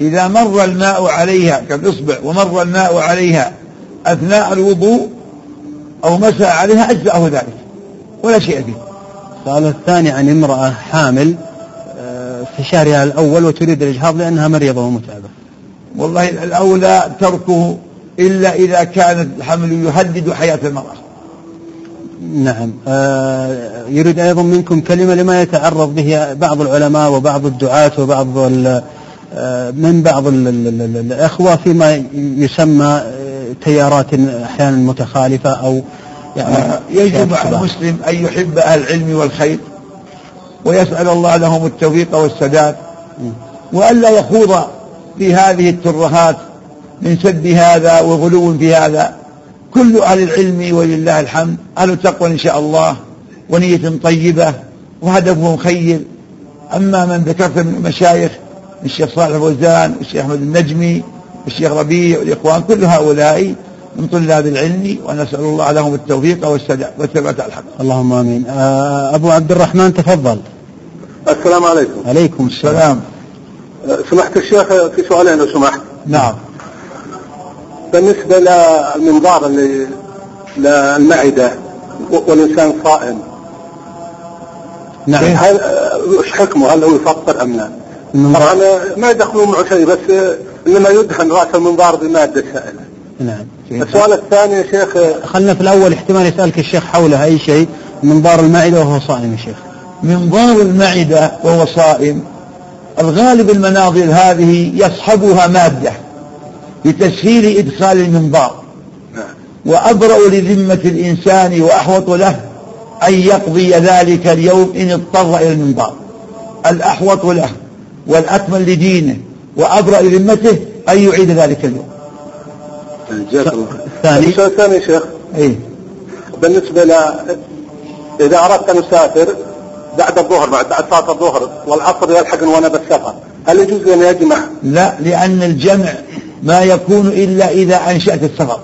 إذا مر الماء عليها كالإصبع ومر الماء عليها أثناء الوضوء أو مسح عليها أجزأه ذلك ولا شيء فيه. السؤال الثاني عن امرأة حامل آه، في شهرها الأول وتريد الإجهاض لأنها مريضة ومتعبة. والله الأولى تركه إلا إذا كان الحمل يهدد حياة المرأة. نعم آه، يريد أيضا منكم كلمة لما يتعرض به بعض العلماء وبعض الدعاة وبعض آه، من بعض ال- ال- ال- الإخوة فيما يسمى تيارات أحيانا متخالفة أو يعني يجب على المسلم أن يحب أهل العلم والخير ويسأل الله لهم التوفيق والسداد وألا يخوض في هذه الترهات من سد هذا وغلو في هذا. كل أهل العلم ولله الحمد أهل تقوى إن شاء الله ونية طيبة وهدفهم خير. أما من ذكرت من المشايخ الشيخ صالح فوزان والشيخ أحمد النجمي والشيخ ربيع والإخوان كل هؤلاء من طلاب العلم ونسأل الله لهم التوفيق والسداد والثبات على الحق. اللهم آمين. آه، أبو عبد الرحمن تفضل. السلام عليكم. عليكم السلام. السلام سمحت الشيخ في سؤالين لو سمحت. نعم. بالنسبة للمنظار اللي للمعدة والإنسان صائم. نعم. هل وش حكمه؟ هل هو يفطر أم لا؟ طبعا ما يدخلون معه شيء بس إنما يدهن رأس المنظار بمادة سائلة نعم. السؤال الثاني يا شيخ خلنا في الأول احتمال يسألك الشيخ حوله أي شيء منظار المعدة وهو صائم يا شيخ. منظار المعدة وهو صائم الغالب المناظر هذه يصحبها مادة لتسهيل إدخال المنظار وأبرأ لذمة الإنسان وأحوط له أن يقضي ذلك اليوم إن اضطر إلى المنظار الأحوط له والأكمل لدينه. وأبرأ لذمته أن يعيد ذلك اليوم. جزاك الله. الثاني السؤال الثاني يا شيخ. إيه. بالنسبة ل إذا أردت أن أسافر بعد الظهر بعد بعد صلاة الظهر والعصر يلحقني وأنا بالسفر هل يجوز أن يجمع؟ لا لأن الجمع ما يكون إلا إذا أنشأت السفر.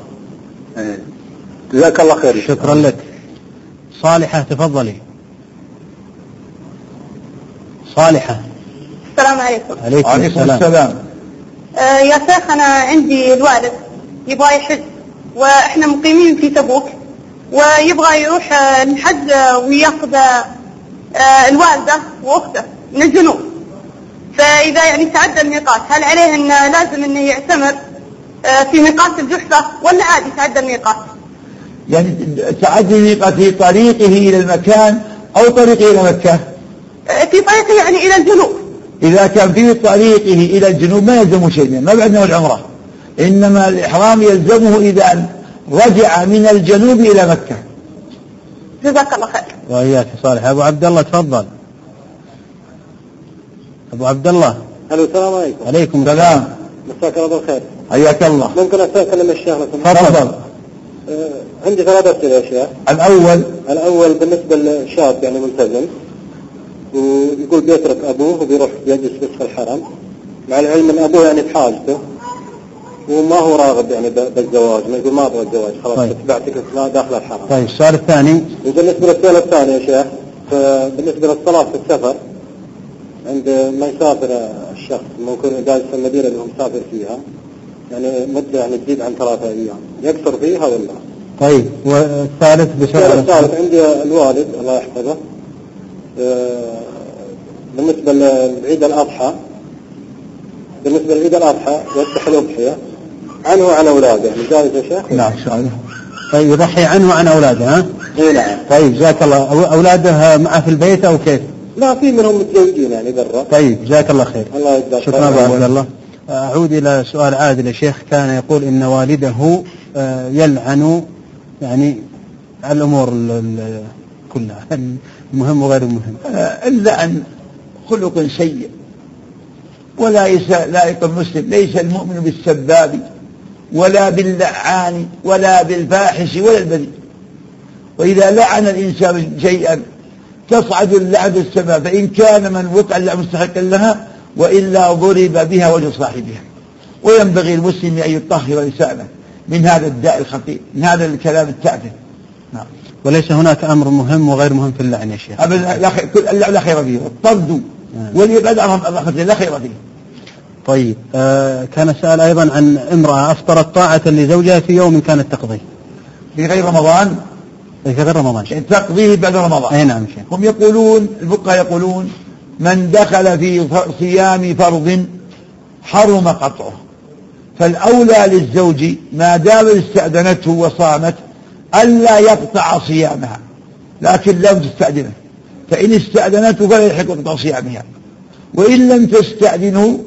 إيه. جزاك الله خير. شكرا لك. صالحة تفضلي. صالحة. السلام عليكم. عليكم, عليكم السلام. السلام. آه يا شيخ أنا عندي الوالد يبغى يحج وإحنا مقيمين في تبوك ويبغى يروح آه، الحج آه، ويأخذ آه، الوالدة وأخته من الجنوب. فإذا يعني تعدى الميقات هل عليه أن لازم أنه يعتمر في ميقات الجحفة ولا عادي تعدى الميقات؟ يعني تعدي ميقاته طريقه إلى المكان أو طريقه إلى مكة؟ في طريقه يعني إلى الجنوب. إذا كان في طريقه إلى الجنوب ما يلزمه شيء منه ما بعدنا العمرة. إنما الإحرام يلزمه إذا رجع من الجنوب إلى مكة. جزاك الله خير. وإياك صالح. أبو عبد الله تفضل. أبو عبد الله. ألو السلام عليكم. عليكم سلام مساك الله بالخير. حياك الله. ممكن استكلم الشيخ؟ تفضل. آه، عندي ثلاث أسئلة يا شيخ. الأول. الأول بالنسبة للشاب يعني ملتزم. ويقول بيترك أبوه وبيروح يجلس في الحرم. مع العلم إن أبوه يعني بحاجته. وما هو راغب يعني بالزواج. ما يقول ما أبغى الزواج. خلاص طيب. اتبعتك داخل الحرم. طيب السؤال الثاني. وبالنسبة للسؤال الثاني يا شيخ بالنسبة للصلاة في السفر عند ما يسافر الشخص ممكن جالس في المدينة اللي هو مسافر فيها يعني مدة يعني تزيد عن ثلاثة أيام. يقصر فيها ولا؟ طيب والثالث بسرعة الثالث عندي الوالد الله يحفظه بالنسبة لعيد الأضحى بالنسبة لعيد الأضحى يذبح الأضحية عنه وعن أولاده يعني جائز يا شيخ؟ نعم إن شاء الله. طيب يضحي عنه وعن أولاده ها؟ إي نعم. طيب جزاك الله. أو- أولاده معه في البيت أو كيف؟ لا في منهم متزوجين يعني برا. طيب جزاك الله خير. الله يجزاك شكرا عبد الله. أعود إلى سؤال عادل يا شيخ. كان يقول إن والده آه، يلعن يعني الأمور ال- ال- كلها المهم وغير آه، إلا أن خلق سيء. ولا لائق المسلم ليس المؤمن بالسباب ولا باللعان ولا بالفاحش ولا البذيء. وإذا لعن الإنسان شيئا تصعد اللعن السماء. فإن كان من وقع اللعن مستحقا لها وإلا ضرب بها وجه صاحبها. وينبغي المسلم أن يطهر لسانه من هذا الداء الخطير من هذا الكلام التافه. نعم. وليس هناك أمر مهم وغير مهم في اللعن يا شيخ. أبدا لا خير لا خير فيه. واللي بدأهم الله لا خير فيه. طيب آه كان سأل أيضا عن امرأة أفطرت طاعة لزوجها في يوم كانت تقضيه في غير رمضان؟ في غير رمضان. شيخ. تقضيه بعد رمضان. أي نعم شيخ. هم يقولون الفقهاء يقولون من دخل في صيام فرض حرم قطعه. فالأولى للزوج ما دام استأذنته وصامت ألا يقطع صيامها. لكن لم تستأذنه. فإن استأذنته فلا يلحق قطع صيامها. وإن لم تستأذنه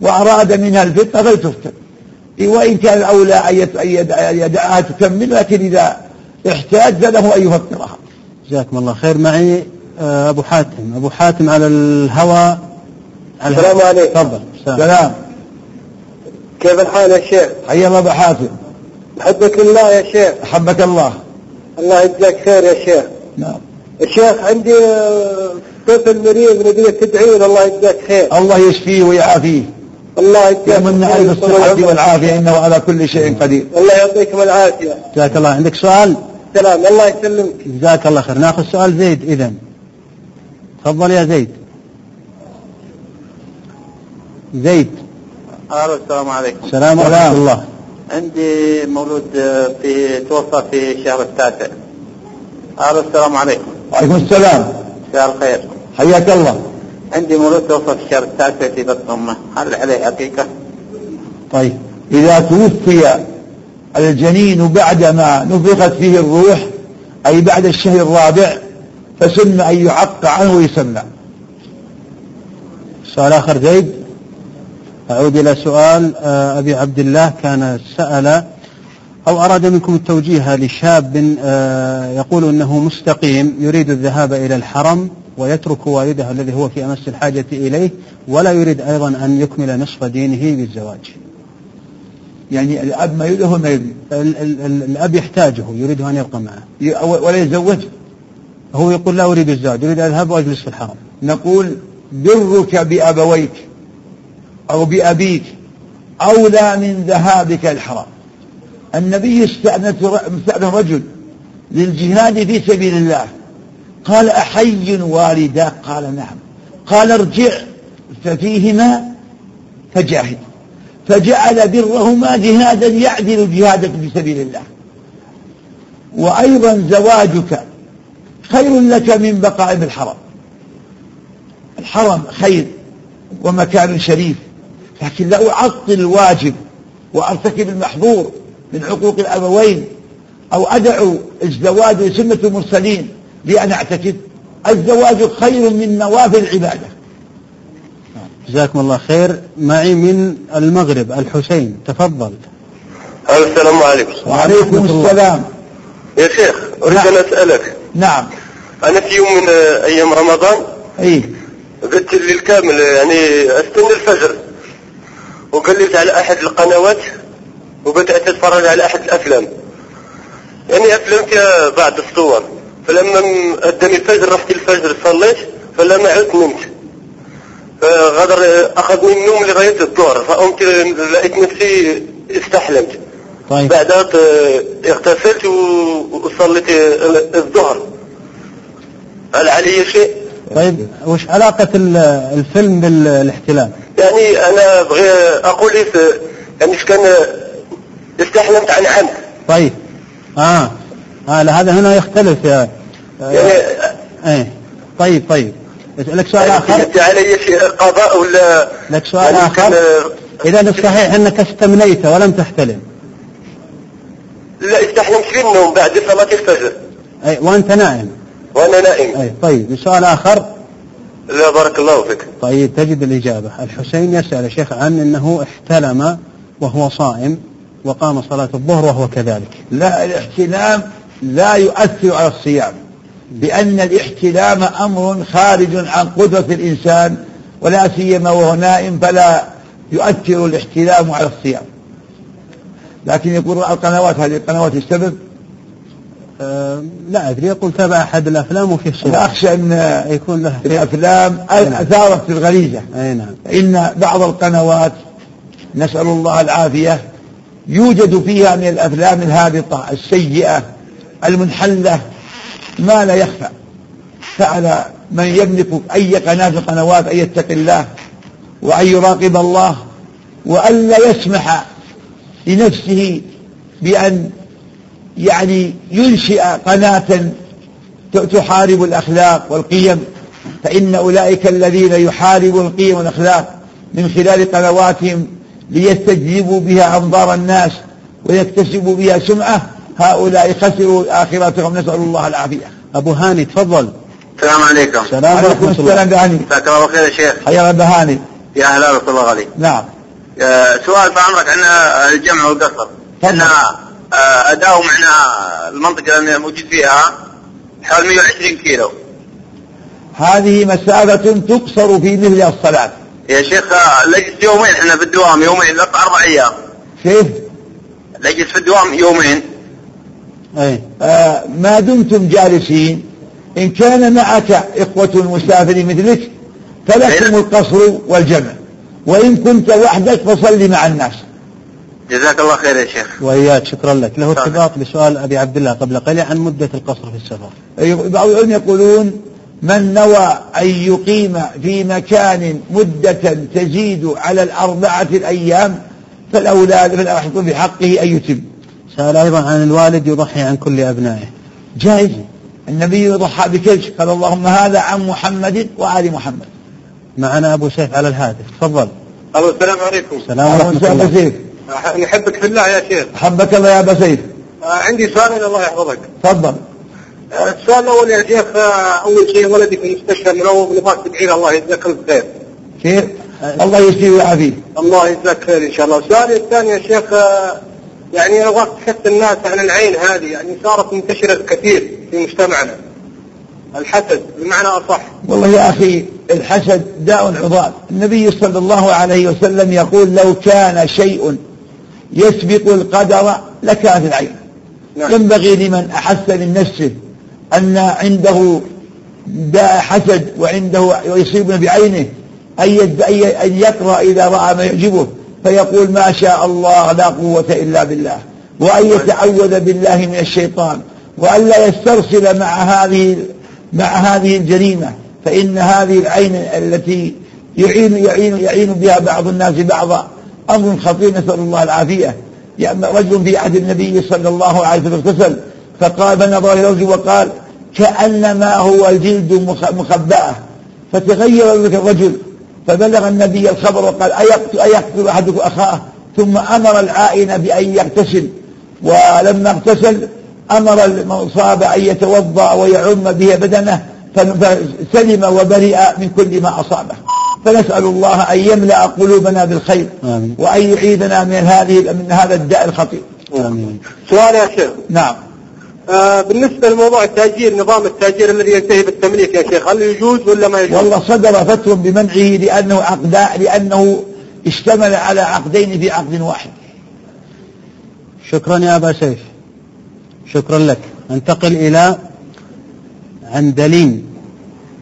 وأراد منها الفتنة فلتفتن وإن كان الأولى أن يدعها تكمل لكن إذا احتاج فله أن يفطرها. جزاكم الله خير. معي آه أبو حاتم. أبو حاتم على الهوى. على السلام عليكم. تفضل. السلام. سلام. كيف الحال يا شيخ؟ حيا الله أبو حاتم. أحبك الله يا شيخ. أحبك الله. الله يجزاك خير يا شيخ. نعم. يا شيخ عندي آه، طفل مريض نبيك تدعي له الله يجزاك خير. الله يشفيه ويعافيه. الله يجزاك يمن خير. عليه العمر. والعافية إنه على كل شيء قدير. الله يعطيكم العافية. جزاك الله. عندك سؤال؟ سلام. الله يسلمك. جزاك الله خير. ناخذ سؤال زيد إذا تفضل يا زيد. زيد. ألو السلام عليكم. السلام ورحمة الله عندي مولود في توفى في الشهر التاسع. ألو السلام عليكم. وعليكم السلام. مساء الخير. حياك الله. عندي مولود توفى في الشهر التاسع في بطن أمه. هل عليه حقيقة؟ طيب. إذا توفي الجنين بعدما نفخت فيه الروح أي بعد الشهر الرابع فسن أن يعق عنه ويسمى. سؤال آخر زيد؟ أعود إلى سؤال آه، أبي عبد الله كان سأل أو أراد منكم التوجيه لشاب آه، يقول أنه مستقيم يريد الذهاب إلى الحرم ويترك والده الذي هو في أمس الحاجة إليه ولا يريد أيضا أن يكمل نصف دينه بالزواج. يعني الأب ما يريده ما يريد. ال- ال- ال- الأب يحتاجه يريد أن يبقى معه ولا يتزوج. هو يقول لا أريد الزواج أريد أذهب وأجلس في الحرم. نقول برك بأبويك. أو بأبيك أولى من ذهابك الحرام. النبي استأذن رجل للجهاد في سبيل الله. قال أحي والداك قال نعم. قال ارجع ففيهما فجاهد. فجعل برهما جهادا يعدل جهادك في سبيل الله. وأيضا زواجك خير لك من بقاء الحرم. الحرم خير ومكان شريف. لكن لا أعطل الواجب وأرتكب المحظور من حقوق الأبوين أو أدعو الزواج لسنة المرسلين لأن أعتكف. الزواج خير من نوافل العبادة. جزاكم الله خير. معي من المغرب الحسين تفضل. السلام عليكم. وعليكم. السلام. يا شيخ أريد نعم. أن أسألك. نعم. أنا في يوم من أيام رمضان أي قلت الليل كامل يعني أستنى الفجر. وقلبت على أحد القنوات وبدأت أتفرج على أحد الأفلام. يعني فيها بعض الصور. فلما أداني الفجر رحت الفجر صليت فلما عدت نمت. فغدر اخذني النوم لغاية الظهر فقمت لقيت نفسي استحلمت. طيب. بعدها ت- اغتسلت وصليت ال- الظهر. هل علي شيء؟ طيب وش علاقة ال- الفيلم بالاحتلال؟ يعني أنا بغي أقول لك يعني إيش كان استحلمت عن عمد. طيب. آه. آه لا هذا هنا يختلف يا آه يعني إيه. طيب طيب. لك سؤال يعني آخر؟ انت علي شيء قضاء ولا لك سؤال يعني آخر؟ كان- إذا الصحيح أنك استمنيت ولم تحتلم. لا استحلمت في النوم بعد صلاة الفجر. أي وأنت نائم. وأنا نائم. أي طيب. سؤال آخر؟ لا بارك الله فيك. طيب تجد الإجابة. الحسين يسأل يا شيخ عن إنه احتلم وهو صائم وقام صلاة الظهر وهو كذلك. لا الاحتلام لا يؤثر على الصيام لأن الاحتلام أمر خارج عن قدرة الإنسان ولا سيما وهو نائم فلا يؤثر الاحتلام على الصيام. لكن يقول القنوات هذه القنوات السبب؟ لا أدري يقول تابع أحد الأفلام وفيه أنا صور أخشى أن يكون له الأفلام أثارت في الغريزة. أي نعم. إن بعض القنوات نسأل الله العافية يوجد فيها من الأفلام الهابطة السيئة المنحلة ما لا يخفى. فعلى من يملك أي قناة من القنوات أن يتقي الله وأن يراقب الله وأن لا يسمح لنفسه بأن يعني ينشئ قناة تحارب الأخلاق والقيم فإن أولئك الذين يحاربون القيم والأخلاق من خلال قنواتهم ليستجيبوا بها أنظار الناس ويكتسبوا بها سمعة هؤلاء خسروا آخرتهم. نسأل الله العافية. أبو هاني تفضل. السلام عليكم. السلام عليكم السلام بهاني مساك الله بالخير يا شيخ. حيا الله بهاني يا أهلا وسهلا الله عليك. نعم. آه، سؤال بعمرك عن الجمع والقصر. تفضل. أداء معنا المنطقة اللي موجود فيها حوالي 120 كيلو. هذه مسافة تقصر في مثل الصلاة. يا شيخ لجلس يومين إحنا في الدوام يومين لا أربع أيام. كيف؟ لجلس في الدوام يومين. أي آه ما دمتم جالسين. إن كان معك إخوة مسافرين مثلك فلكم القصر والجمع. وإن كنت وحدك فصل مع الناس. جزاك الله خير يا شيخ. وإياك شكرا لك. له. ارتباط بسؤال أبي عبد الله قبل قليل عن مدة القصر في السفر. بعض العلم يقولون من نوى أن يقيم في مكان مدة تزيد على الأربعة الأيام فالأولى فالأحق بحقه أن يتم. سأل أيضا عن الوالد يضحي عن كل أبنائه. جائز. النبي يضحى بكلش. قال اللهم هذا عن محمد وآل محمد. معنا أبو سيف على الهاتف. تفضل. ألو السلام عليكم. السلام ورحمة وسهلا الله سيف نحبك في الله يا شيخ. حبك الله يا أبا سيف عندي سؤال الله يحفظك. تفضل. السؤال الأول يا شيخ أول شيء ولدي في المستشفى من اول نبغاك تدعي له الله يجزاك الف خير. كيف الله يشفيه ويعافيه. الله يجزاك خير إن شاء الله. السؤال الثاني يا شيخ آه، يعني نبغاك تحث الناس عن العين هذه يعني صارت منتشرة كثير في مجتمعنا. الحسد بمعنى أصح. والله يا أخي الحسد داء عضال النبي صلى الله عليه وسلم يقول لو كان شيء يسبق القدر لكانت العين. نعم. ينبغي لمن أحس من نفسه أن عنده داء حسد وعنده ويصيبنا بعينه أن يقرأ إذا رأى ما يعجبه فيقول ما شاء الله لا قوة إلا بالله. وأن يتعوذ بالله من الشيطان. وأن لا يسترسل مع هذه مع هذه الجريمة. فإن هذه العين التي يعين يعين يعين بها بعض الناس بعضا أمر خطير نسأل الله العافية. يعني رجل في عهد النبي صلى الله عليه وسلم اغتسل فقال فنظر إلى الرجل وقال كأنما هو الجلد مخ- مخبأة. فتغير ذلك الرجل فبلغ النبي الخبر وقال أيقتل, أيقتل أحدكم أخاه؟ ثم أمر العائن بأن يغتسل. ولما اغتسل أمر المصاب أن يتوضأ ويعم به بدنه فسلم وبرئ من كل ما أصابه. فنسأل الله أن يملأ قلوبنا بالخير آمين. وأن يعيذنا من هذه من هذا الداء الخطير. آمين. سؤال يا شيخ. نعم. آه بالنسبة لموضوع التاجير نظام التاجير الذي ينتهي بالتمليك يا شيخ هل يجوز ولا ما يجوز؟ والله صدر فتوى بمنعه لأنه عقدا لأنه اشتمل على عقدين في عقد واحد. شكرا يا أبا سيف. شكرا لك. ننتقل إلى عندلين.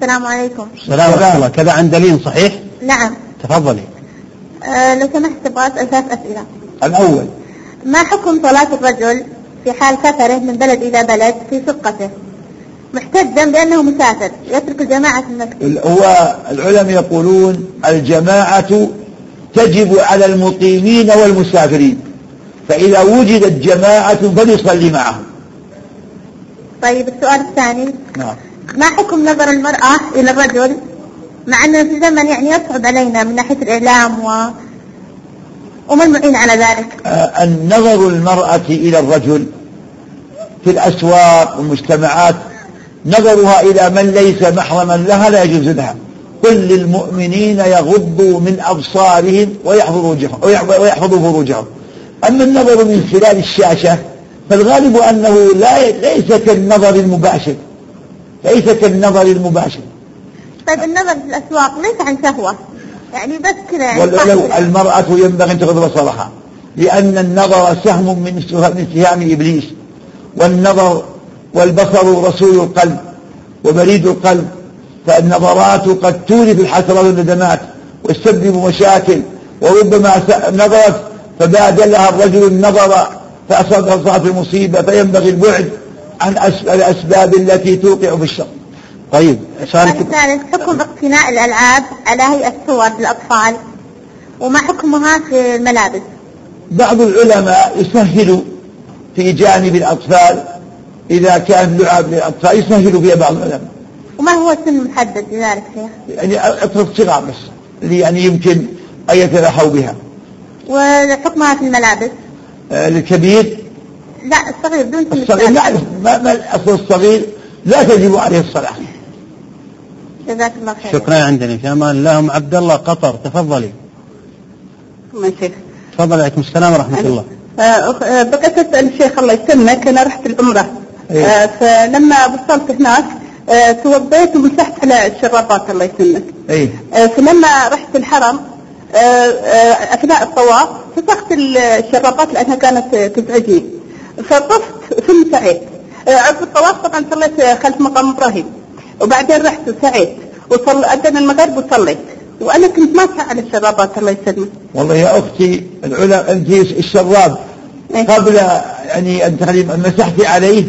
السلام عليكم. السلام ورحمة الله كذا عندلين صحيح؟ نعم. تفضلي. أه لو سمحت أبغى اسال ثلاث أسئلة. الأول. ما حكم صلاة الرجل في حال سفره من بلد إلى بلد في شقته محتجا بأنه مسافر يترك الجماعة في المسجد. هو العلماء يقولون الجماعة تجب على المقيمين والمسافرين فإذا وجدت جماعة فليصلي معهم. طيب السؤال الثاني. نعم. ما حكم نظر المرأة إلى الرجل؟ مع أنه في زمن يعني يصعب علينا من ناحية الإعلام و وما المعين على ذلك. آه، النظر المرأة إلى الرجل في الأسواق والمجتمعات نظرها إلى من ليس محرما لها لا يجوز لها. كل للمؤمنين يغضوا من أبصارهم ويحفظوا ويحفظوا فروجهم. أما النظر من خلال الشاشة فالغالب أنه لا ليس كالنظر المباشر. ليس كالنظر المباشر طيب النظر في الأسواق ليس عن شهوة يعني بس كذا يعني ولو. المرأة ينبغي أن تغض بصرها لأن النظر سهم من سه- من سهام إبليس والنظر والبصر رسول القلب وبريد القلب فالنظرات قد تورث الحسرات والندمات وتسبب مشاكل وربما نظرت فبادلها الرجل النظر فأصابها المصيبة فينبغي البعد عن أس- الأسباب التي توقع في الشر طيب الثالث حكم اقتناء الألعاب على هيئة صور للأطفال وما حكمها في الملابس. بعض العلماء يسهلوا في جانب الأطفال إذا كان لعب للأطفال يسهلوا فيها بعض العلماء. وما هو السن المحدد لذلك شيخ؟ يعني أطفال صغار بس اللي يعني يمكن أن يتلاحوا بها. وحكمها في الملابس؟ آه، الكبير لا الصغير دون سن الصغير لا الثالث. ما, ما الأصل الصغير لا تجب عليه الصلاة. جزاك الله خير. شكرا عندنا في أمان الله ام عبد الله قطر تفضلي. من شيخ. تفضل عليكم السلام ورحمة الله. آه، أخ- آه، بقيت أسأل الشيخ الله يسلمك أنا رحت العمرة. إيه. آه، فلما وصلت هناك آه، توضيت ومسحت على الشرابات الله يسلمك اي آه، فلما رحت الحرم أثناء الطواف فسخت الشرابات لأنها كانت تزعجني. فطفت ثم سعيت عقب الطواف طبعا صليت آه، خلف مقام إبراهيم. وبعدين رحت وسعيت وصل أذن المغرب وصليت. وأنا كنت ماسحة على الشرابات الله يسلمك. والله يا أختي العلماء أنت الشراب. إيه. قبل يعني أن تغلب مسحتي عليه؟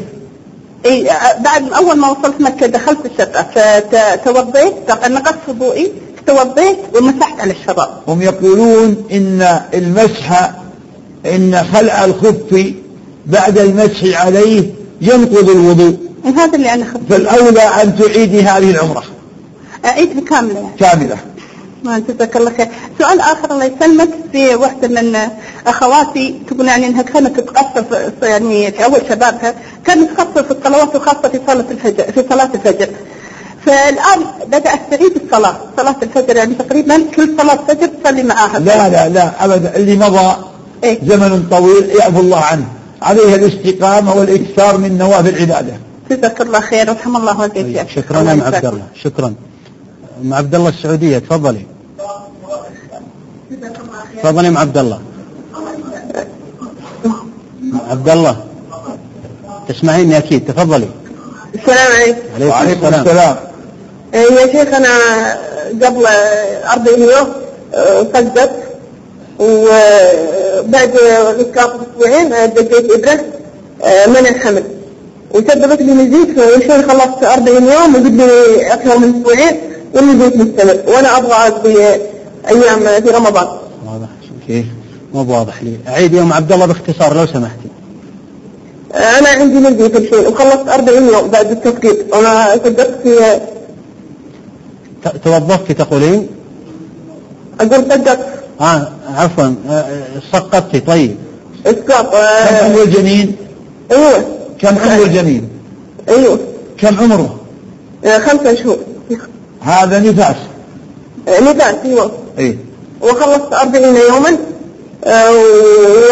اي بعد أول ما وصلت مكة دخلت الشقه فتوضيت نقصت وضوئي توضيت ومسحت على الشراب هم يقولون إن المسح إن خلع الخف بعد المسح عليه ينقض الوضوء. هذا اللي أنا خفت فالأولى أن تعيدي هذه العمرة. اعيدها كاملة. يعني كاملة. ما جزاك الله خير. سؤال آخر الله يسلمك. في واحدة من أخواتي تقول يعني إنها كانت تقصر يعني في أول شبابها كانت تقصر في الصلوات وخاصة في صلاة الفجر في صلاة الفجر. فالآن بدأت تعيد الصلاة صلاة الفجر يعني تقريبا كل صلاة فجر تصلي معاها. لا لا لا أبدا. اللي مضى إيه؟ زمن طويل يعفو الله عنه. عليها الاستقامة والإكثار من نوافل العبادة. جزاك الله خير ورحم الله والديك طيب، شكرا يا ام عبد الله. شكرا. أم عبد الله السعودية تفضلي. تفضلي أم عبد الله. عبد الله تسمعيني أكيد تفضلي. السلام عليكم. عليكم, وعليكم السلام, السلام. يا شيخ أنا قبل 40 يوم صدت وبعد غياب أسبوعين دقيت ابره آه، منع الحمل. وسببت لي نزيف والشيخ خلصت 40 يوم وقد لي أكثر من أسبوعين والنزيف مستمر. وأنا أبغى أقضي أيام في رمضان. واضح كيف مو بواضح لي. أعيد يا ام عبد الله باختصار لو سمحتي. آه، أنا عندي نزيف الحين وخلصت 40 يوم بعد التفقيد. وأنا صدقت في توظفتي تقولين؟ أقول صدقت آه عفوا آه، آه، سقطتي طيب. اسقاط كم آه، عمر الجنين أيوه. كم عمر الجنين أيوه. كم عمره؟ خمسة شهور. هذا نفاس. نبات أيوه. إيه. وخلصت 40 يوما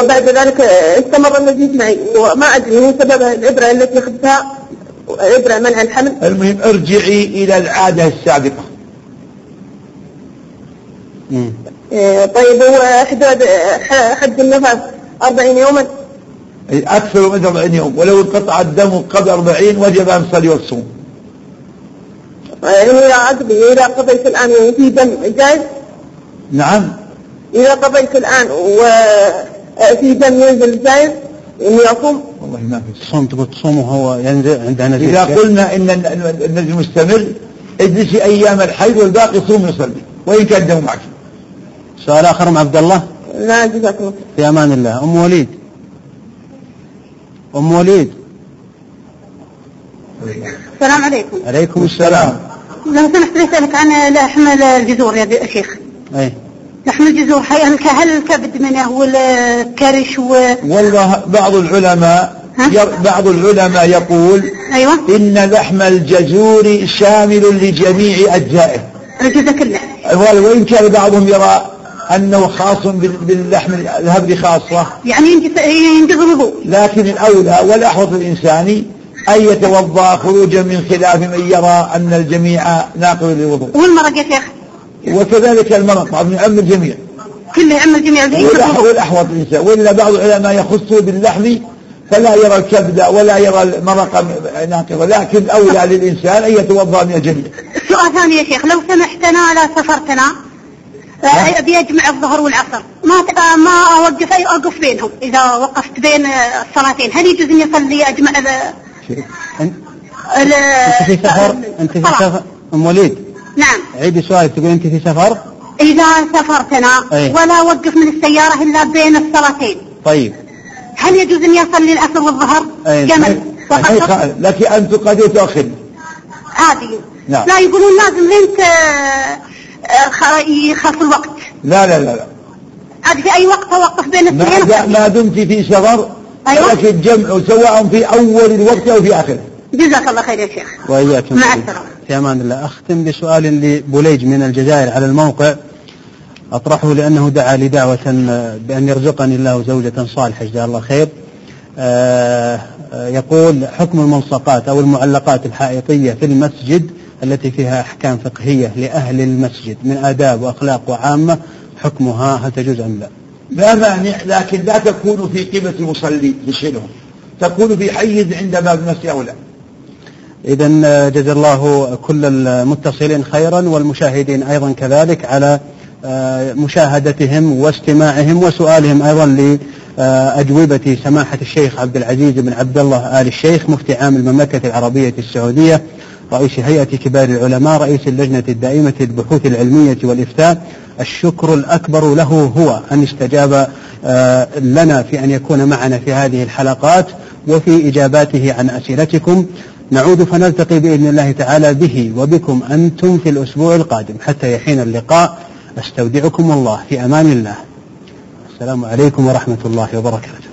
وبعد ذلك استمر النزيف معي. وما أدري هو سبب الابره التي أخذتها. ابره منع الحمل. المهم ارجعي إلى العادة السابقة. مم. آه، طيب هو حدود آه، حد النفس 40 يوما؟ إيه، أكثر من 40 يوم ولو انقطع الدم قبل 40 وجب أن تصلي وتصوم آه، يعني عقبي إذا قضيت الآن في دم جايز نعم. إذا قضيت الآن وفي دم ينزل جايز إني أصوم؟ والله ما في تصوم تقول تصوم وهو ينزل عندها نزيف إذا قلنا إن ال- ال- النزل مستمر اجلسي أيام الحيض والباقي صوم يصلي وإن كان الدم معك. سؤال آخر أم عبد الله؟ لا جزاك الله. في أمان الله. أم وليد؟ أم وليد؟ السلام عليكم. عليكم السلام. لو سمحت لي أسألك عن لحم الجزور يا شيخ. أي. لحم الجزور هل الكبد منه والكرش و... والله بعض العلماء بعض العلماء يقول أيوه. إن لحم الجزور شامل لجميع أجزائه. الجزء كله وإن كان بعضهم يرى أنه خاص بال- باللحم الهبل خاصة. يعني ينجز الوضوء لكن الأولى والأحوط الإنساني أن يتوضأ خروجا من خلاف من يرى أن الجميع ناقض للوضوء. والمرق يا شيخ وكذلك المرض طبعا أمر الجميع. كله يعمل جميع ينجز والأح- الوضوء والأحوط الإنسان وإلا بعض العلماء يخصه باللحم فلا يرى الكبد ولا يرى المرق ناقضة. لكن الأولى للإنسان أن يتوضأ من الجميع. سؤال ثاني يا شيخ لو سمحتنا لا سفرتنا ابي اجمع الظهر والعصر. ما آه، ما أوقف اي أوقف بينهم. إذا وقفت بين الصلاتين. هل يجوز اني اصلي أجمع انت في سفر؟ أنت في. سفر؟ أم وليد؟ نعم. عيدي سؤالك تقول أنت في سفر؟ إذا سافرت أنا أي. ولا أوقف من السيارة إلا بين الصلاتين. طيب. هل يجوز أن يصلي العصر والظهر؟ أي. جمل. أي. وفقط خ- لك أن تقدم وتؤخر عادي. نعم. لا يقولون لازم لين يخاف الوقت لا لا لا, لا. في أي وقت أوقف بين ما, الاثنين وأصلي. ما دمت في سفر أيوة. لك الجمع سواء في أول الوقت أو في آخره جزاك الله خير يا شيخ وإياكم مع. السلامة. في أمان الله أختم بسؤال لبوليج من الجزائر على الموقع أطرحه لأنه دعا لي دعوه آه، بأن يرزقني الله زوجة صالحة جزاه الله خير. آه، آه، يقول حكم الملصقات أو المعلقات الحائطية في المسجد التي فيها أحكام فقهية لأهل المسجد من آداب وأخلاق وعامة حكمها هل تجوز أم لا؟ لا مانع لكن لا تكون في قبة المصلي تشيلهم تكون في حيز عند باب المسجد أو لا؟ إذا جزا الله كل المتصلين خيرا والمشاهدين أيضا كذلك على آه، مشاهدتهم واستماعهم وسؤالهم أيضا لأجوبة سماحة الشيخ عبد العزيز بن عبد الله آل الشيخ مفتي عام المملكة العربية السعودية. رئيس هيئة كبار العلماء رئيس اللجنة الدائمة للبحوث العلمية والإفتاء الشكر الأكبر له هو أن استجاب آه، لنا في أن يكون معنا في هذه الحلقات وفي إجاباته عن أسئلتكم. نعود فنلتقي بإذن الله تعالى به وبكم أنتم في الأسبوع القادم. حتى يحين اللقاء أستودعكم الله في أمان الله. السلام عليكم ورحمة الله وبركاته.